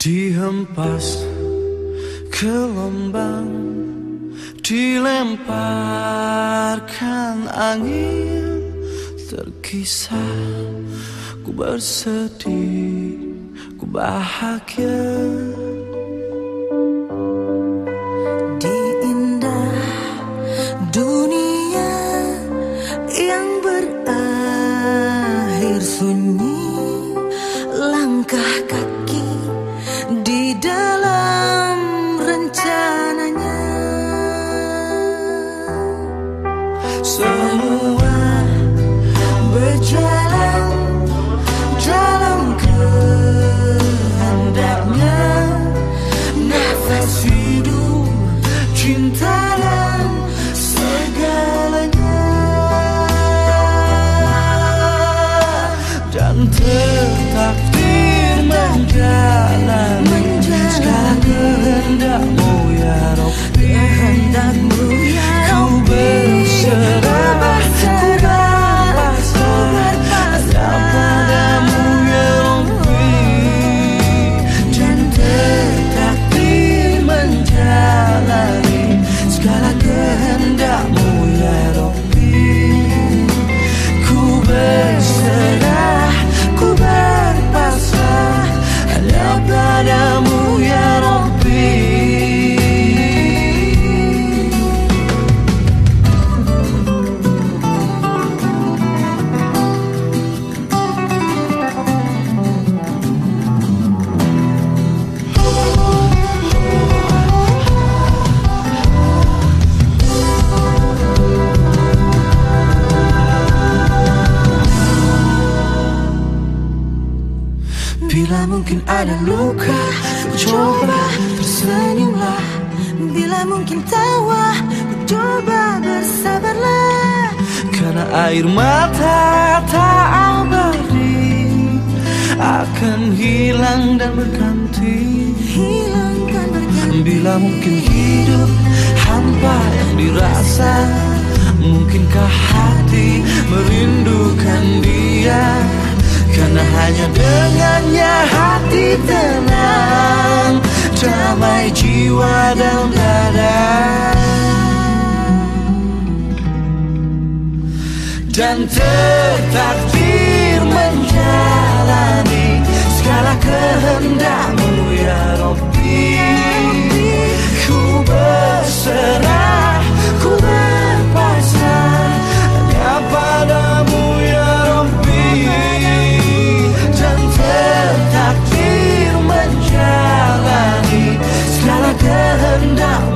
[SPEAKER 1] Dihempas ke lembang Dilemparkan angin Terkisah Ku bersedih Ku bahagia. Air mata tak abadi Akan hilang dan berganti. Bila mungkin hidup hampa yang dirasa Mungkinkah hati merindukan dia? Karena hanya dengannya hati tenang Damai jiwa dan dada Dan tertakdir menjalani Segala kehendakmu ya Rabbi. Ku berserah, ku berpasrah Hanya padamu ya Rabbi. Dan tertakdir menjalani Segala kehendakmu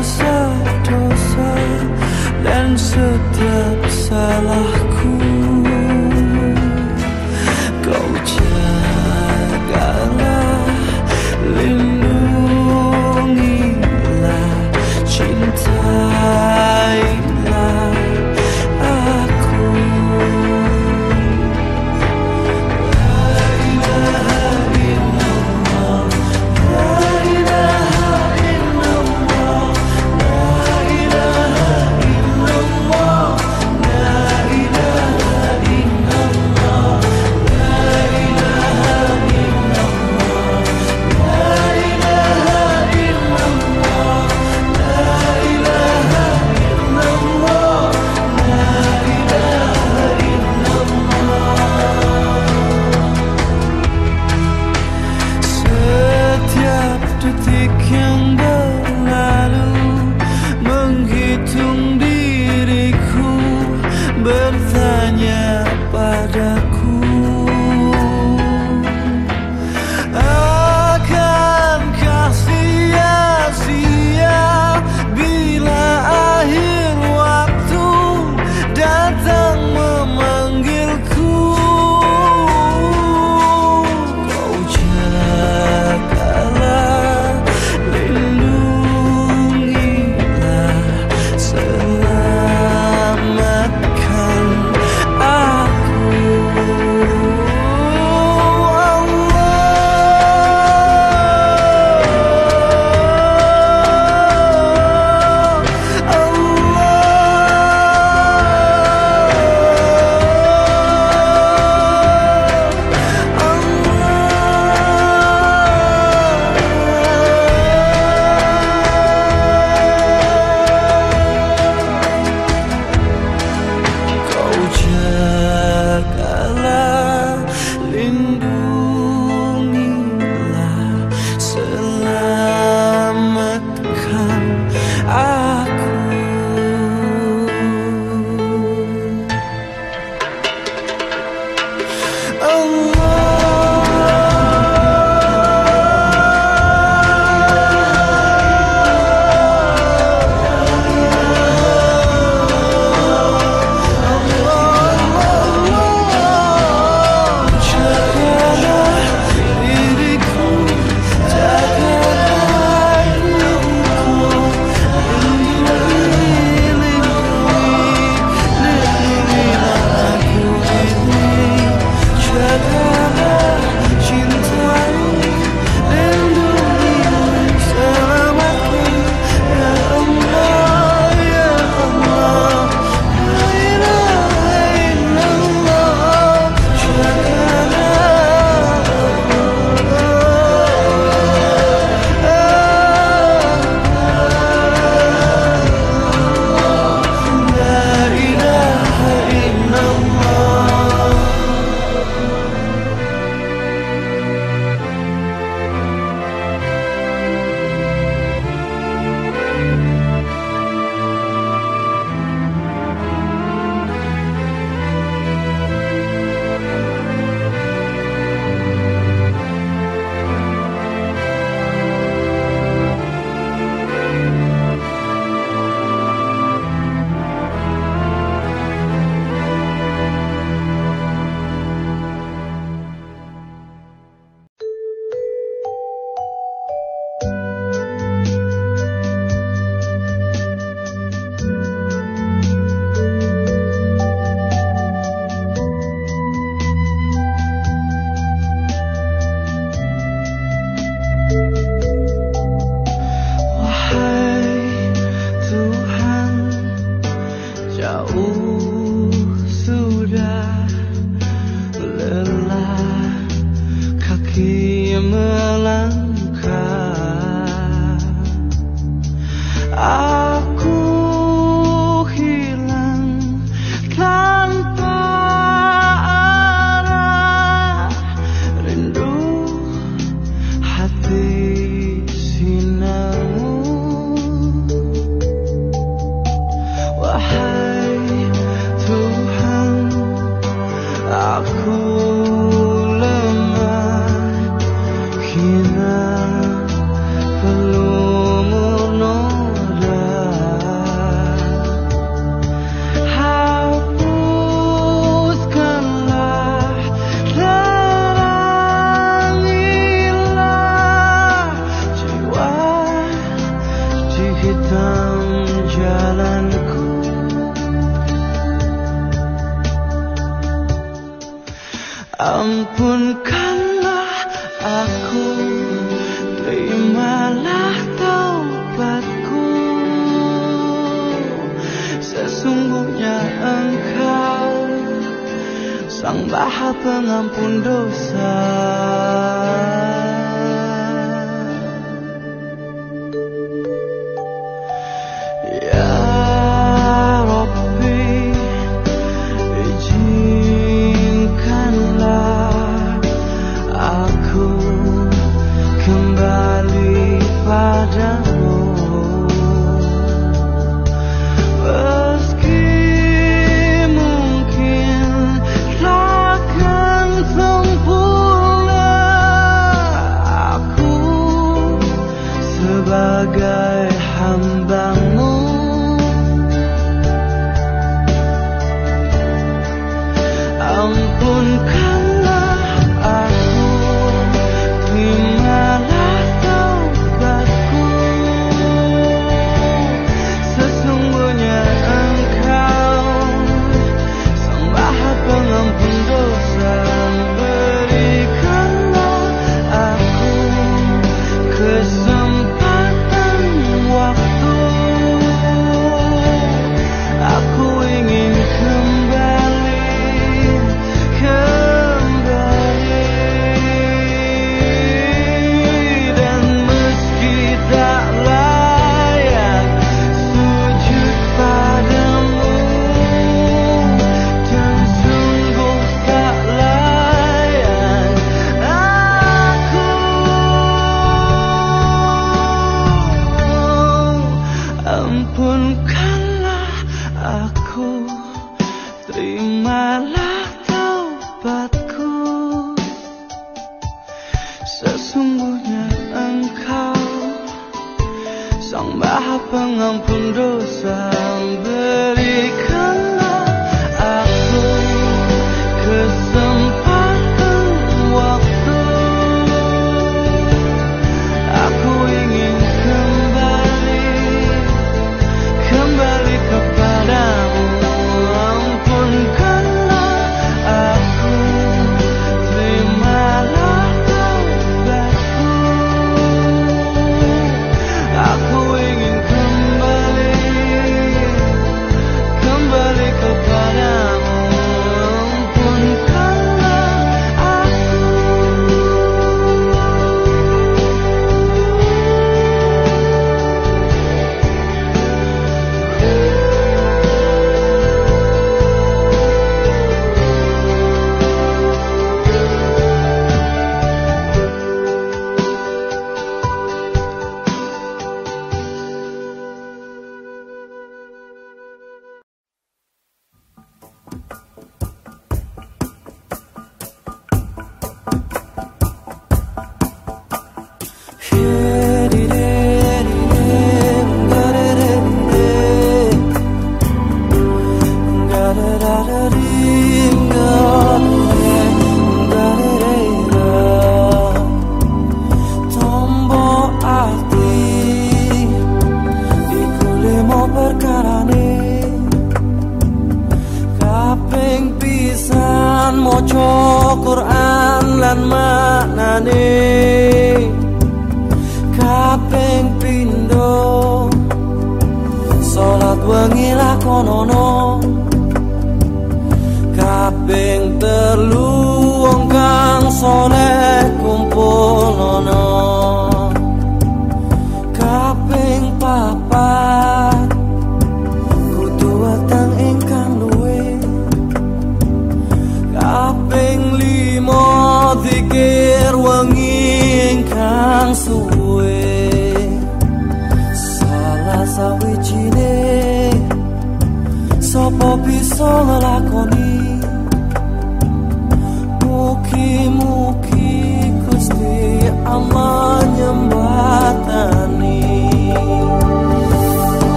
[SPEAKER 1] pada dosa-dosa dan setiap salahku.